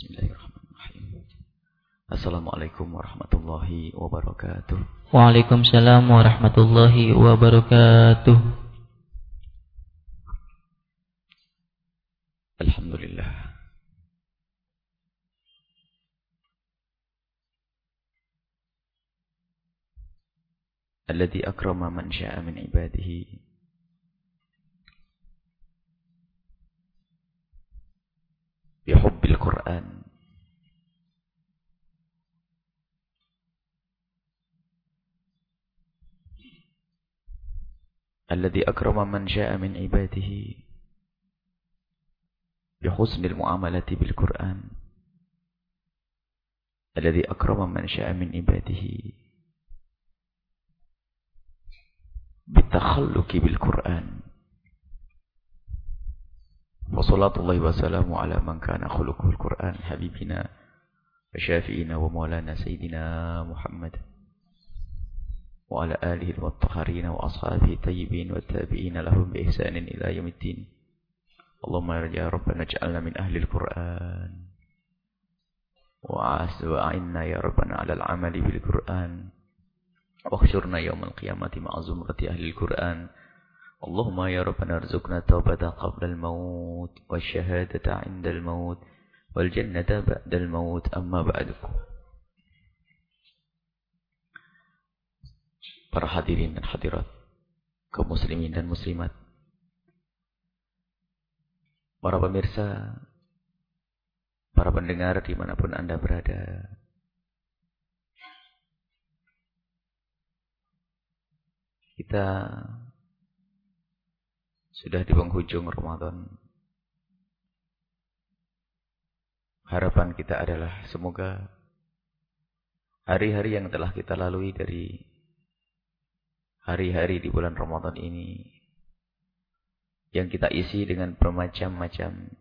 Bismillahirrahmanirrahim. Assalamualaikum warahmatullahi wabarakatuh. Waalaikumsalam warahmatullahi wabarakatuh. Alhamdulillah. الذي أكرم من شاء من عباده بحب القرآن الذي أكرم من شاء من عباده بحسن المعاملة بالقرآن. الذي أكرم من شاء من عباده بالتخلق بالقرآن. وصلاة الله وسلامه على من كان خلقه القرآن حبيبنا وشافئنا ومولانا سيدنا محمد. وعلى آله المطهرين وأصحابه الطيبين والتابعين لهم بإحسان إلى يوم الدين. اللهم يا ربنا اجعلنا من أهل القرآن. وأعنا يا ربنا على العمل بالقرآن. واخشرنا يوم القيامة مع زمرة أهل القرآن. اللهم يا ربنا ارزقنا التوبة قبل الموت والشهادة عند الموت والجنة بعد الموت. أما بعدكم para hadirin dan hadirat, kaum muslimin dan muslimat, para pemirsa, para pendengar di mana pun anda berada. Kita sudah di penghujung Ramadan. Harapan kita adalah semoga hari-hari yang telah kita lalui dari hari-hari di bulan Ramadan ini yang kita isi dengan bermacam-macam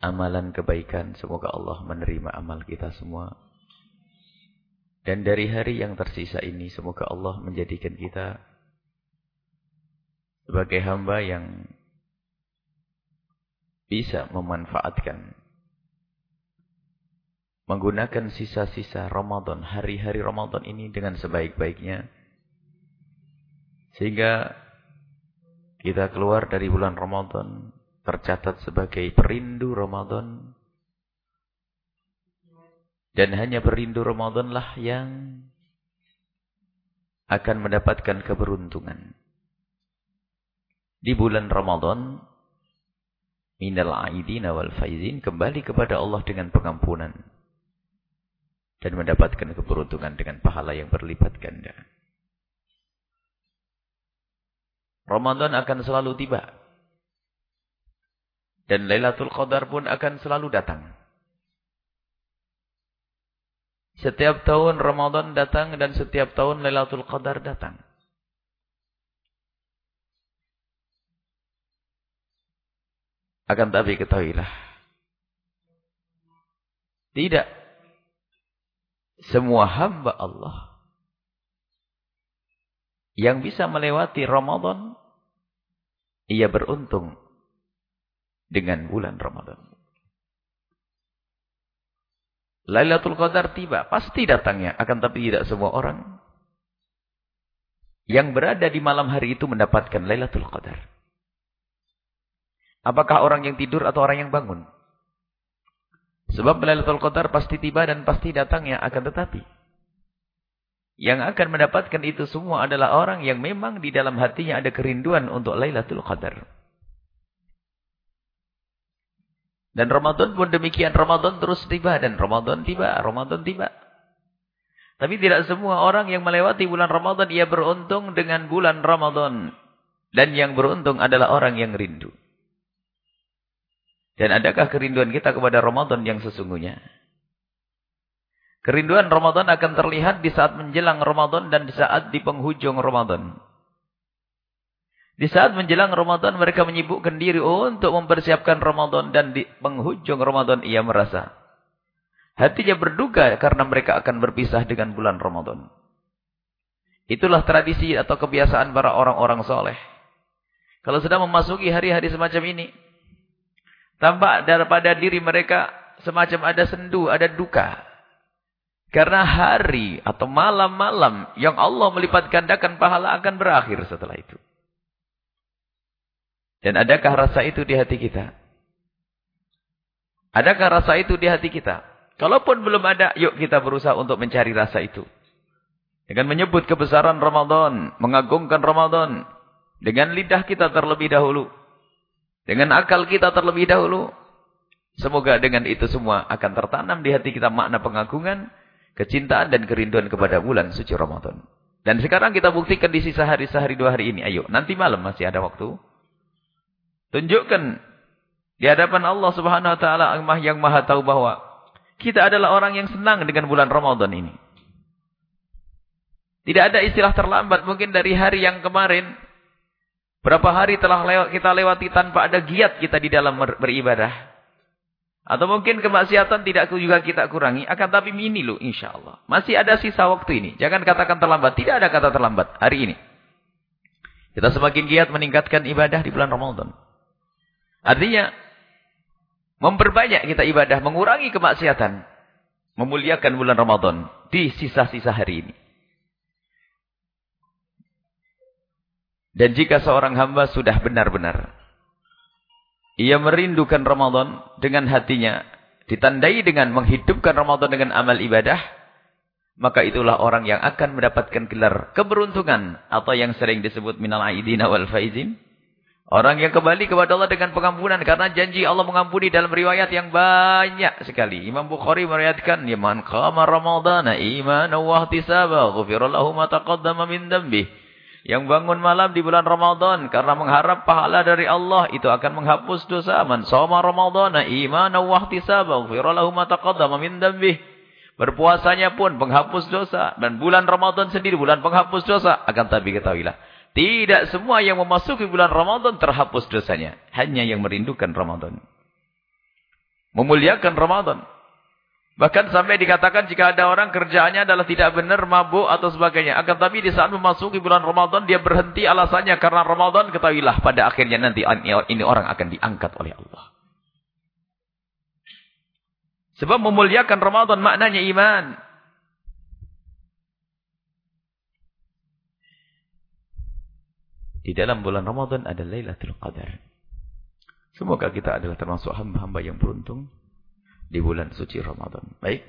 amalan kebaikan. Semoga Allah menerima amal kita semua. Dan dari hari yang tersisa ini, semoga Allah menjadikan kita sebagai hamba yang bisa memanfaatkan menggunakan sisa-sisa Ramadan, hari-hari Ramadan ini dengan sebaik-baiknya sehingga kita keluar dari bulan Ramadan tercatat sebagai perindu Ramadan. Dan hanya perindu Ramadan lah yang akan mendapatkan keberuntungan. Di bulan Ramadan, minal aidina wal faizin, kembali kepada Allah dengan pengampunan. Dan mendapatkan keberuntungan dengan pahala yang berlipat ganda. Ramadan akan selalu tiba. Dan Lailatul Qadar pun akan selalu datang. Setiap tahun Ramadan datang dan setiap tahun Lailatul Qadar datang. Akan tapi ketahuilah. Tidak. Semua hamba Allah. Yang bisa melewati Ramadan ia beruntung dengan bulan Ramadan. Lailatul Qadar tiba, pasti datangnya, akan tapi tidak semua orang yang berada di malam hari itu mendapatkan Lailatul Qadar. Apakah orang yang tidur atau orang yang bangun? Sebab Lailatul Qadar pasti tiba dan pasti datangnya, akan tetapi yang akan mendapatkan itu semua adalah orang yang memang di dalam hatinya ada kerinduan untuk Lailatul Qadar. Dan Ramadan pun demikian. Ramadan terus tiba dan Ramadan tiba, Ramadan tiba. Tapi tidak semua orang yang melewati bulan Ramadan ia beruntung dengan bulan Ramadan. Dan yang beruntung adalah orang yang rindu. Dan adakah kerinduan kita kepada Ramadan yang sesungguhnya? Kerinduan Ramadan akan terlihat di saat menjelang Ramadan dan di saat di penghujung Ramadan. Di saat menjelang Ramadan mereka menyibukkan diri untuk mempersiapkan Ramadan dan di penghujung Ramadan ia merasa hatinya berduka karena mereka akan berpisah dengan bulan Ramadan. Itulah tradisi atau kebiasaan para orang-orang soleh. Kalau sudah memasuki hari-hari semacam ini, tampak daripada diri mereka semacam ada sendu, ada duka. Karena hari atau malam-malam yang Allah melipat gandakan pahala akan berakhir setelah itu. Dan adakah rasa itu di hati kita? Adakah rasa itu di hati kita? Kalaupun belum ada, yuk kita berusaha untuk mencari rasa itu. Dengan menyebut kebesaran Ramadan, mengagungkan Ramadan. Dengan lidah kita terlebih dahulu. Dengan akal kita terlebih dahulu. Semoga dengan itu semua akan tertanam di hati kita makna pengagungan kecintaan dan kerinduan kepada bulan suci Ramadan. Dan sekarang kita buktikan di sisa hari sehari dua hari ini. Ayo, nanti malam masih ada waktu. Tunjukkan di hadapan Allah Subhanahu wa taala yang Maha tahu bahwa kita adalah orang yang senang dengan bulan Ramadan ini. Tidak ada istilah terlambat mungkin dari hari yang kemarin berapa hari telah lewat, kita lewati tanpa ada giat kita di dalam beribadah. Atau mungkin kemaksiatan tidak juga kita kurangi. Akan tapi mini loh insya Allah. Masih ada sisa waktu ini. Jangan katakan terlambat. Tidak ada kata terlambat hari ini. Kita semakin giat meningkatkan ibadah di bulan Ramadan. Artinya, memperbanyak kita ibadah. Mengurangi kemaksiatan. Memuliakan bulan Ramadan. Di sisa-sisa hari ini. Dan jika seorang hamba sudah benar-benar ia merindukan Ramadan dengan hatinya. Ditandai dengan menghidupkan Ramadan dengan amal ibadah. Maka itulah orang yang akan mendapatkan gelar keberuntungan. Atau yang sering disebut minal aidina wal faizin. Orang yang kembali kepada Allah dengan pengampunan. Karena janji Allah mengampuni dalam riwayat yang banyak sekali. Imam Bukhari meriwayatkan. Man qama ramadana iman wa ihtisaba. Ghufirallahu min dambih. Yang bangun malam di bulan Ramadan karena mengharap pahala dari Allah itu akan menghapus dosa. Man shoma Ramadhana imanan wa ihtisaban ghufira lahu ma taqaddama min. Berpuasanya pun penghapus dosa dan bulan Ramadan sendiri bulan penghapus dosa. Akan tapi ketahuilah, tidak semua yang memasuki bulan Ramadan terhapus dosanya, hanya yang merindukan Ramadan. Memuliakan Ramadan. Bahkan sampai dikatakan jika ada orang kerjaannya adalah tidak benar, mabuk atau sebagainya. Akan tapi di saat memasuki bulan Ramadan, dia berhenti alasannya karena Ramadan, ketahuilah pada akhirnya nanti ini orang akan diangkat oleh Allah. Sebab memuliakan Ramadan maknanya iman. Di dalam bulan Ramadan ada Lailatul Qadar. Semoga kita adalah termasuk hamba-hamba yang beruntung di bulan suci Ramadan. Baik.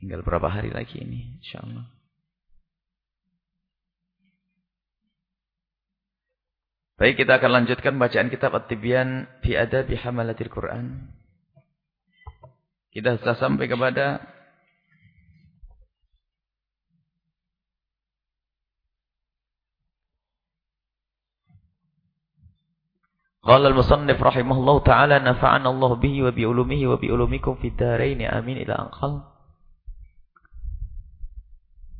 Tinggal berapa hari lagi ini insyaallah. Baik, kita akan lanjutkan bacaan kitab At-Tibyan fi Adabi Hamalatil Quran. Kita sudah sampai kepada Qala al-musannif rahimahullahu taala nafa'an Allah bihi wa bi ulumihi wa bi ulumikum fid dharain amin ila anqal.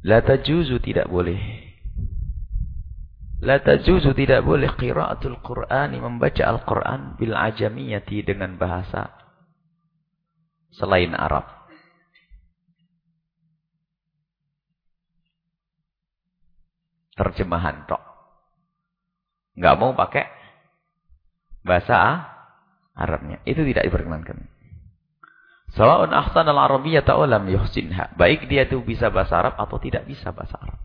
La tajuzu tidak boleh. La tajuzu tidak boleh qiraatul Qur'ani membaca Al-Qur'an bil ajamiyati dengan bahasa selain Arab. Terjemahan tok. Enggak mau pakai bahasa Arabnya. Itu tidak diperkenankan. Sawa'un ahsan al-arabiyyah ta'ulam yuhsinha. Baik dia itu bisa bahasa Arab atau tidak bisa bahasa Arab.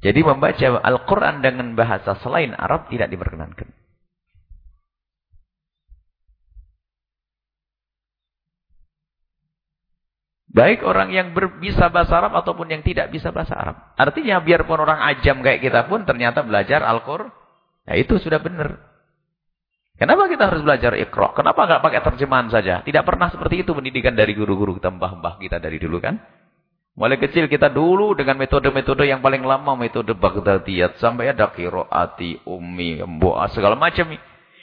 Jadi membaca Al-Quran dengan bahasa selain Arab tidak diperkenankan. Baik orang yang bisa bahasa Arab ataupun yang tidak bisa bahasa Arab. Artinya biarpun orang ajam kayak kita pun ternyata belajar Al-Qur'an. Ya itu sudah benar. Kenapa kita harus belajar Iqra? Kenapa enggak pakai terjemahan saja? Tidak pernah seperti itu pendidikan dari guru-guru kita, mbah-mbah kita dari dulu kan? Mulai kecil kita dulu dengan metode-metode yang paling lama, metode Baghdadiyat. Sampai ada Kiroati, Umi, Mboa, segala macam.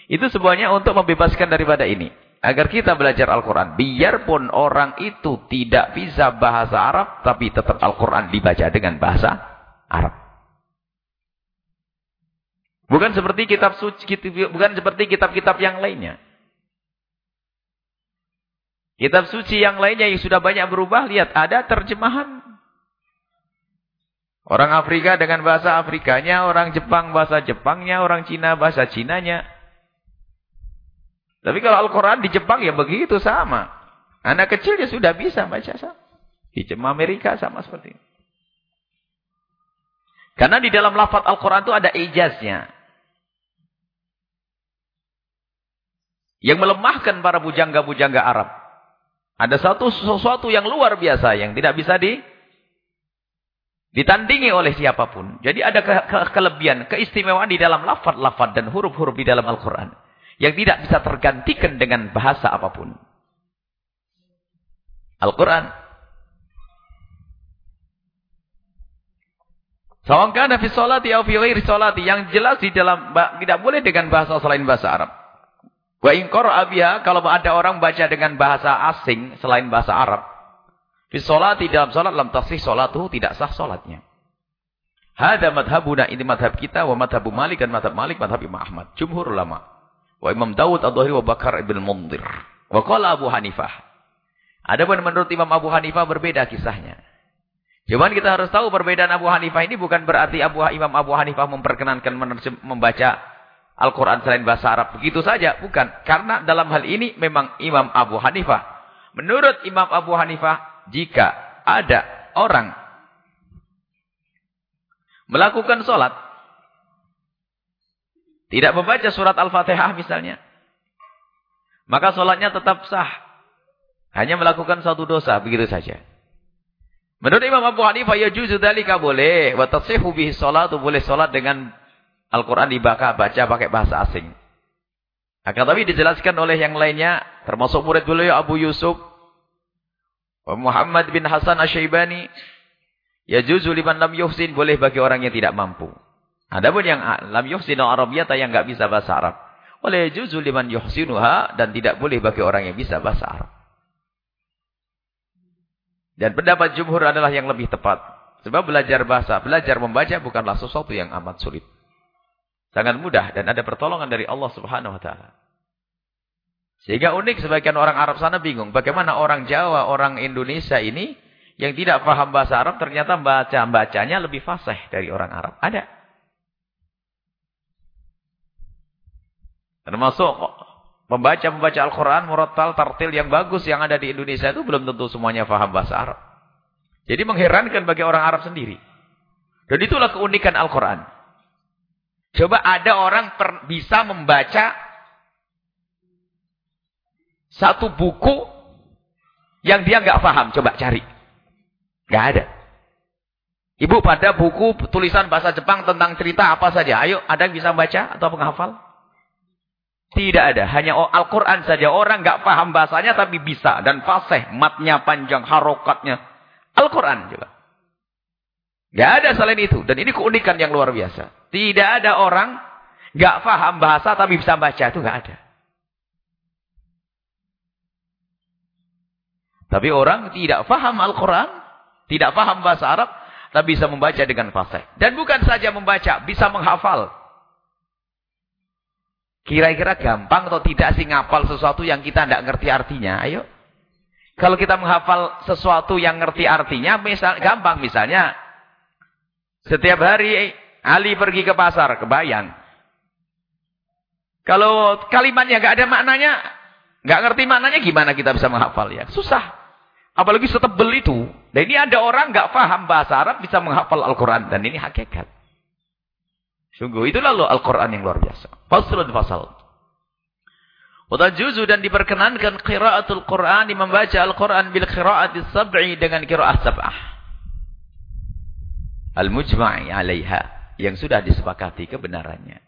Itu semuanya untuk membebaskan daripada ini. Agar kita belajar Al-Quran. Biarpun orang itu tidak bisa bahasa Arab. Tapi tetap Al-Quran dibaca dengan bahasa Arab. Bukan seperti kitab suci, bukan seperti kitab-kitab yang lainnya. Kitab suci yang lainnya yang sudah banyak berubah, lihat ada terjemahan. Orang Afrika dengan bahasa Afrikanya, orang Jepang bahasa Jepangnya, orang Cina bahasa Cinanya. Tapi kalau Al-Quran di Jepang ya begitu sama. Anak kecil ya sudah bisa baca sama. Di Jepang Amerika sama seperti ini. Karena di dalam lafaz Al-Quran itu ada ijaznya. Yang melemahkan para bujangga-bujangga Arab. Ada satu sesuatu yang luar biasa yang tidak bisa di Ditandingi oleh siapa pun. Jadi ada ke ke kelebihan, keistimewaan di dalam lafad-lafad dan huruf-huruf di dalam Al-Quran. Yang tidak bisa tergantikan dengan bahasa apa pun. Al-Quran. Sawangkana fi sholati atau fi ghairi sholati. Yang jelas di dalam, tidak boleh dengan bahasa selain bahasa Arab. Wa inkor abia, kalau ada orang baca dengan bahasa asing selain bahasa Arab. Fi sholati dalam sholat lam tasih sholatuhu tidak sah sholatnya. Hada madhabuna ini madhab kita wa madhabu Malik dan madhab Malik madhab Imam Ahmad. Jumhur ulama. Wa Imam Dawud ad-Dhahri wa Bakar ibn Mundir. Wa qala Abu Hanifah. Adapun menurut Imam Abu Hanifah berbeda kisahnya. Cuman kita harus tahu perbedaan Abu Hanifah ini bukan berarti Abu Imam Abu Hanifah memperkenankan membaca Al-Quran selain bahasa Arab. Begitu saja. Bukan. Karena dalam hal ini memang Imam Abu Hanifah. Menurut Imam Abu Hanifah jika ada orang melakukan sholat, tidak membaca surat Al-Fatihah misalnya, maka sholatnya tetap sah. Hanya melakukan satu dosa, begitu saja. Menurut Imam Abu Hanifah, ya juzu dalika boleh. Wa tasihu bihi sholatu boleh sholat dengan Al-Quran dibaca baca pakai bahasa asing. Akan tapi dijelaskan oleh yang lainnya, termasuk murid beliau Abu Yusuf, Muhammad bin Hasan Asyaibani yajuzu liman lam yuhsin boleh bagi orang yang tidak mampu. Adapun yang lam yuhsin al-arabiyyata yang enggak bisa bahasa Arab, boleh yajuzu liman yuhsinuha dan tidak boleh bagi orang yang bisa bahasa Arab. Dan pendapat jumhur adalah yang lebih tepat. Sebab belajar bahasa, belajar membaca bukanlah sesuatu yang amat sulit. Sangat mudah dan ada pertolongan dari Allah Subhanahu wa taala. Sehingga unik sebagian orang Arab sana bingung. Bagaimana orang Jawa, orang Indonesia ini yang tidak paham bahasa Arab ternyata baca-bacanya lebih fasih dari orang Arab. Ada. Termasuk membaca-membaca Al-Quran, murattal, tartil yang bagus yang ada di Indonesia itu belum tentu semuanya paham bahasa Arab. Jadi mengherankan bagi orang Arab sendiri. Dan itulah keunikan Al-Quran. Coba ada orang bisa membaca satu buku yang dia nggak paham, coba cari. Nggak ada. Ibu pada buku tulisan bahasa Jepang tentang cerita apa saja. Ayo, ada yang bisa baca atau penghafal? Tidak ada. Hanya Al-Quran saja. Orang nggak paham bahasanya tapi bisa. Dan fasih. Matnya panjang. Harokatnya. Al-Quran juga. Nggak ada selain itu. Dan ini keunikan yang luar biasa. Tidak ada orang nggak paham bahasa tapi bisa baca. Itu nggak ada. Tapi orang tidak faham Al-Quran, tidak faham bahasa Arab, tapi bisa membaca dengan fasih. Dan bukan saja membaca, bisa menghafal. Kira-kira gampang atau tidak sih ngapal sesuatu yang kita tidak ngerti artinya? Ayo. Kalau kita menghafal sesuatu yang ngerti artinya, misal, gampang misalnya. Setiap hari Ali pergi ke pasar, ke Bayan. Kalau kalimatnya nggak ada maknanya, nggak ngerti maknanya, gimana kita bisa menghafal ya? Susah. Apalagi setebel itu. Dan ini ada orang nggak paham bahasa Arab bisa menghafal Al-Quran. Dan ini hakikat. Sungguh itulah lo Al-Quran yang luar biasa. Faslun fasal. juzu dan diperkenankan qiraatul Quran membaca Al-Quran bil qiraati sab'i dengan qiraat sab'ah. Al-mujma'i 'alaiha yang sudah disepakati kebenarannya.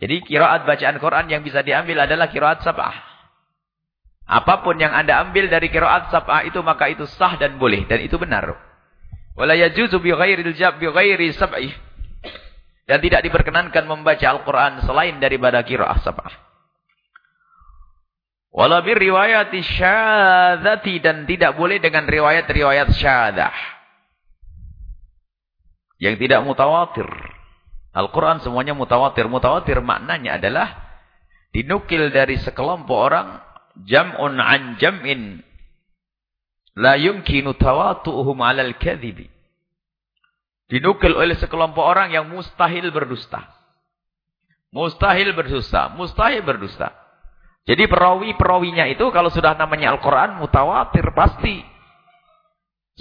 Jadi qiraat bacaan Quran yang bisa diambil adalah qiraat sab'ah. Apa pun yang Anda ambil dari kiraat sab'ah itu maka itu sah dan boleh dan itu benar. Wala yajuzu bi ghairi sab'ih. Dan tidak diperkenankan membaca Al-Qur'an selain daripada kiraat sab'ah. Wala bir riwayat syadzati dan tidak boleh dengan riwayat-riwayat syadzah. Yang tidak mutawatir. Al-Quran semuanya mutawatir. Mutawatir maknanya adalah dinukil dari sekelompok orang jam'un an jam'in la yumkinu tawatu'uhum 'alal kadhibi. Dinukil oleh sekelompok orang yang mustahil berdusta. Mustahil berdusta. Mustahil berdusta. Jadi perawi-perawinya itu kalau sudah namanya Al-Quran mutawatir pasti.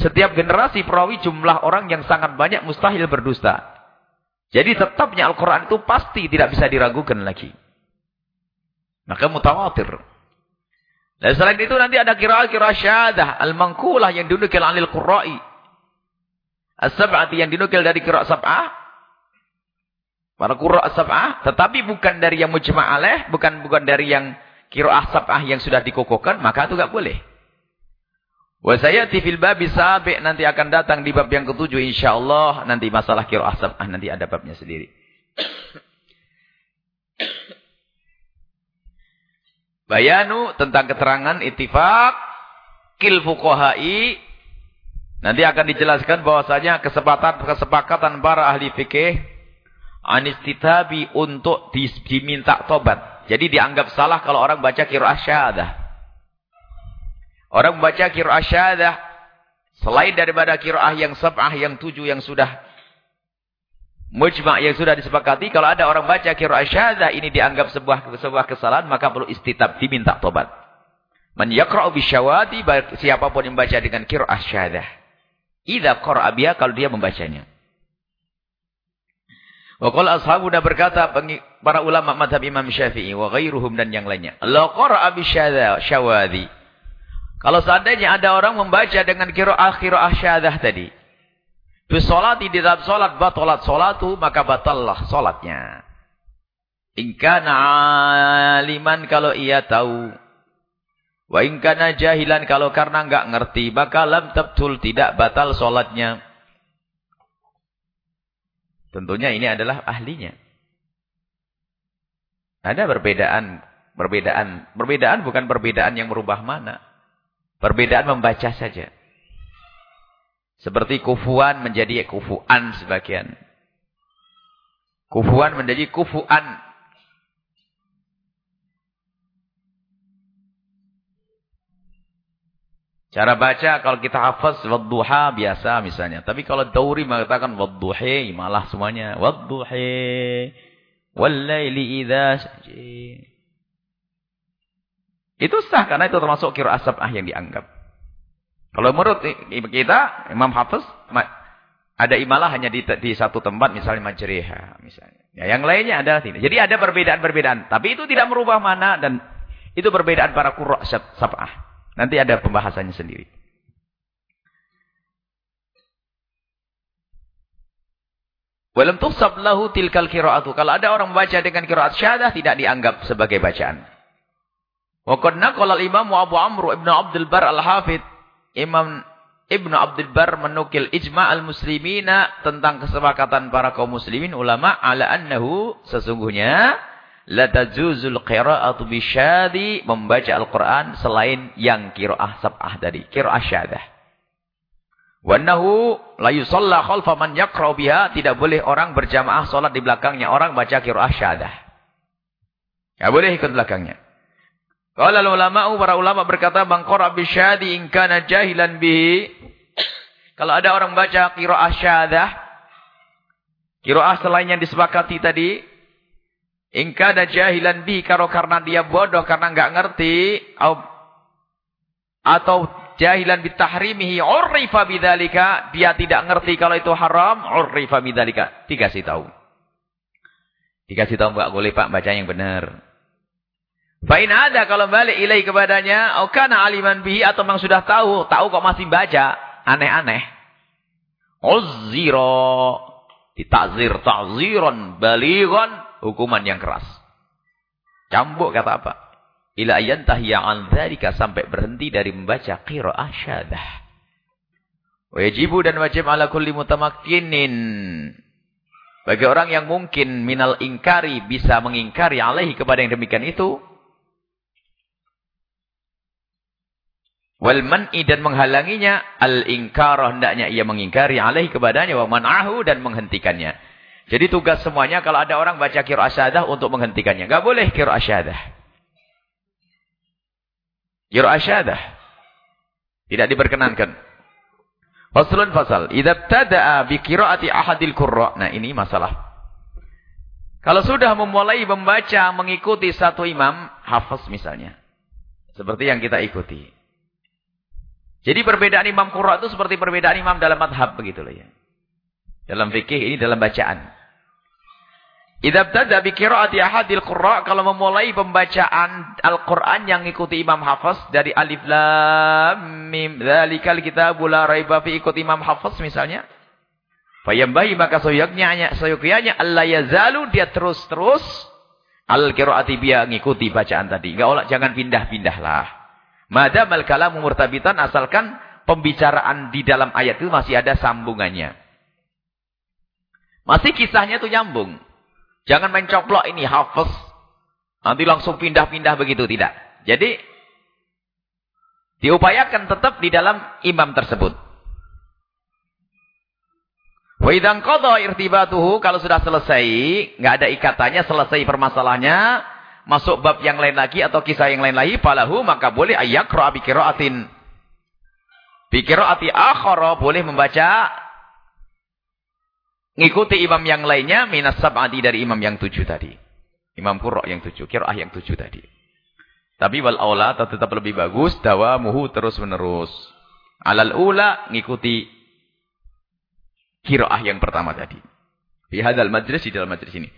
Setiap generasi perawi jumlah orang yang sangat banyak mustahil berdusta. Jadi tetapnya Al-Quran itu pasti tidak bisa diragukan lagi. Maka mutawatir. Dan selain itu nanti ada kira-kira syadah. Al-mangkulah yang dinukil anil qurra'i. As-sab'ati yang dinukil dari kira' sab'ah. Para kura' sab'ah. Tetapi bukan dari yang mujma'aleh. Bukan bukan dari yang kira' sab'ah yang sudah dikokohkan. Maka itu tidak boleh. Wasayati fil babi sabi' nanti akan datang di bab yang ketujuh insyaallah nanti masalah qiraah sab'ah nanti ada babnya sendiri. Bayanu tentang keterangan ittifaq kil fuqaha'i nanti akan dijelaskan bahwasanya kesepakatan kesepakatan para ahli fikih anistitabi untuk diminta tobat. Jadi dianggap salah kalau orang baca qiraah syahadah. Orang membaca qiraah syahadah selain daripada qiraah yang sab'ah yang tujuh yang sudah mujma' yang sudah disepakati, kalau ada orang baca qiraah syahada ini dianggap sebuah sebuah kesalahan, maka perlu istitab, diminta tobat. Man yaqra'u siapa pun yang membaca dengan qiraah syahada. Idza qara'a biha kalau dia membacanya. Wa qala ashabu dah berkata para ulama madhab Imam Syafi'i wa ghairuhum dan yang lainnya. La qara'a bisyahada syawadi. Kalau seandainya ada orang membaca dengan qiraah qiraah syahadah tadi, Bisolati di dalam solat, batolat solatu, maka batallah solatnya. Ingkana aliman kalau ia tahu. Wa ingkana jahilan kalau karena enggak ngerti. Maka lam tabtul tidak batal solatnya. Tentunya ini adalah ahlinya. Ada perbedaan. Perbedaan. Perbedaan bukan perbedaan yang merubah mana. Perbedaan membaca saja. Seperti kufuan menjadi kufuan sebagian. Kufuan menjadi kufuan. Cara baca kalau kita hafaz wadduha biasa misalnya. Tapi kalau Dauri mengatakan wadduhi malah semuanya wadduhi wallaili idza Itu sah karena itu termasuk qiraat sab'ah yang dianggap. Kalau menurut kita, Imam Hafiz, ada imalah hanya di, di satu tempat, misalnya majriha. Misalnya. Ya, yang lainnya ada tidak. Jadi ada perbedaan-perbedaan. Tapi itu tidak merubah mana dan itu perbedaan para kurok sab'ah. Nanti ada pembahasannya sendiri. Walam tuhsab lahu tilkal kira'atu. Kalau ada orang membaca dengan kira'at syahadah, tidak dianggap sebagai bacaan. Wa qad naqala al-Imam Abu Amr ibn Abdul Bar al-Hafidh Imam Ibnu Abdul Bar menukil ijma' al-muslimina tentang kesepakatan para kaum muslimin ulama ala annahu sesungguhnya la tajuzul qira'atu bisyadi membaca Al-Qur'an selain yang qiraah sab'ah tadi, qiraah syadah. Wa annahu la yusalla khalfa man yaqra biha, tidak boleh orang berjamaah salat di belakangnya orang baca qiraah syadah. Ya boleh ikut belakangnya. Qala ulama para ulama berkata bang qara bisyadi in kana jahilan bihi. Kalau ada orang baca qiraah syadah, qiraah selain yang disepakati tadi, in kana jahilan bihi kalau karena dia bodoh karena enggak ngerti atau jahilan bitahrimihi urifa bidzalika, dia tidak ngerti kalau itu haram, urifa bidzalika, dikasih tahu. Dikasih tahu enggak boleh Pak baca yang benar. Fa'in ada kalau balik ilai kepadanya, kana aliman bihi atau memang sudah tahu, tahu kok masih baca, aneh-aneh. Uzzira, ditakzir ta'ziran balighon, hukuman yang keras. Cambuk kata apa? Ila ayantahiya an dzalika sampai berhenti dari membaca qiraah syadah. Wajibu dan wajib ala kulli mutamakkinin. Bagi orang yang mungkin minal ingkari bisa mengingkari alaihi kepada yang demikian itu, Wal man'i dan menghalanginya al-inkar hendaknya ia mengingkari alaih kepadanya wa man'ahu dan menghentikannya. Jadi tugas semuanya kalau ada orang baca qiraah syahadah untuk menghentikannya. Enggak boleh qiraah syahadah. Qiraah syahadah tidak diperkenankan. Faslun fasal. Idza tada'a bi qiraati ahadil qurra. Nah, ini masalah. Kalau sudah memulai membaca mengikuti satu imam, hafiz misalnya. Seperti yang kita ikuti. Jadi perbedaan imam qurra itu seperti perbedaan imam dalam madhab begitu loh ya. Dalam fikih ini dalam bacaan. Idza btada bi qiraati ahadil qurra kalau memulai pembacaan Al-Qur'an yang ikuti Imam Hafiz dari alif lam mim dzalikal kitabul la raiba fi ikut Imam Hafiz misalnya. Fayambahi maka soyaknya soyaknya Allah yazalu dia terus-terus al-qiraati dia ngikuti bacaan tadi. Enggak olah jangan pindah-pindahlah. Madamal kalamu murtabitan asalkan pembicaraan di dalam ayat itu masih ada sambungannya. Masih kisahnya itu nyambung Jangan main coplok ini hafaz. Nanti langsung pindah-pindah begitu. Tidak. Jadi, diupayakan tetap di dalam imam tersebut. Wa idzan irtibatuhu kalau sudah selesai, nggak ada ikatannya, selesai permasalahannya, masuk bab yang lain lagi atau kisah yang lain lagi, falahu maka boleh ayakra bi qiraatin. Bi qiraati akhara boleh membaca Ngikuti imam yang lainnya minas sab'ati dari imam yang tujuh tadi. Imam Qurra yang tujuh, kira'ah yang tujuh tadi. Tapi wal aula tetap lebih bagus dawamuhu terus menerus. Alal ula ngikuti kira'ah yang pertama tadi. Di hadal majlis di dalam majlis ini.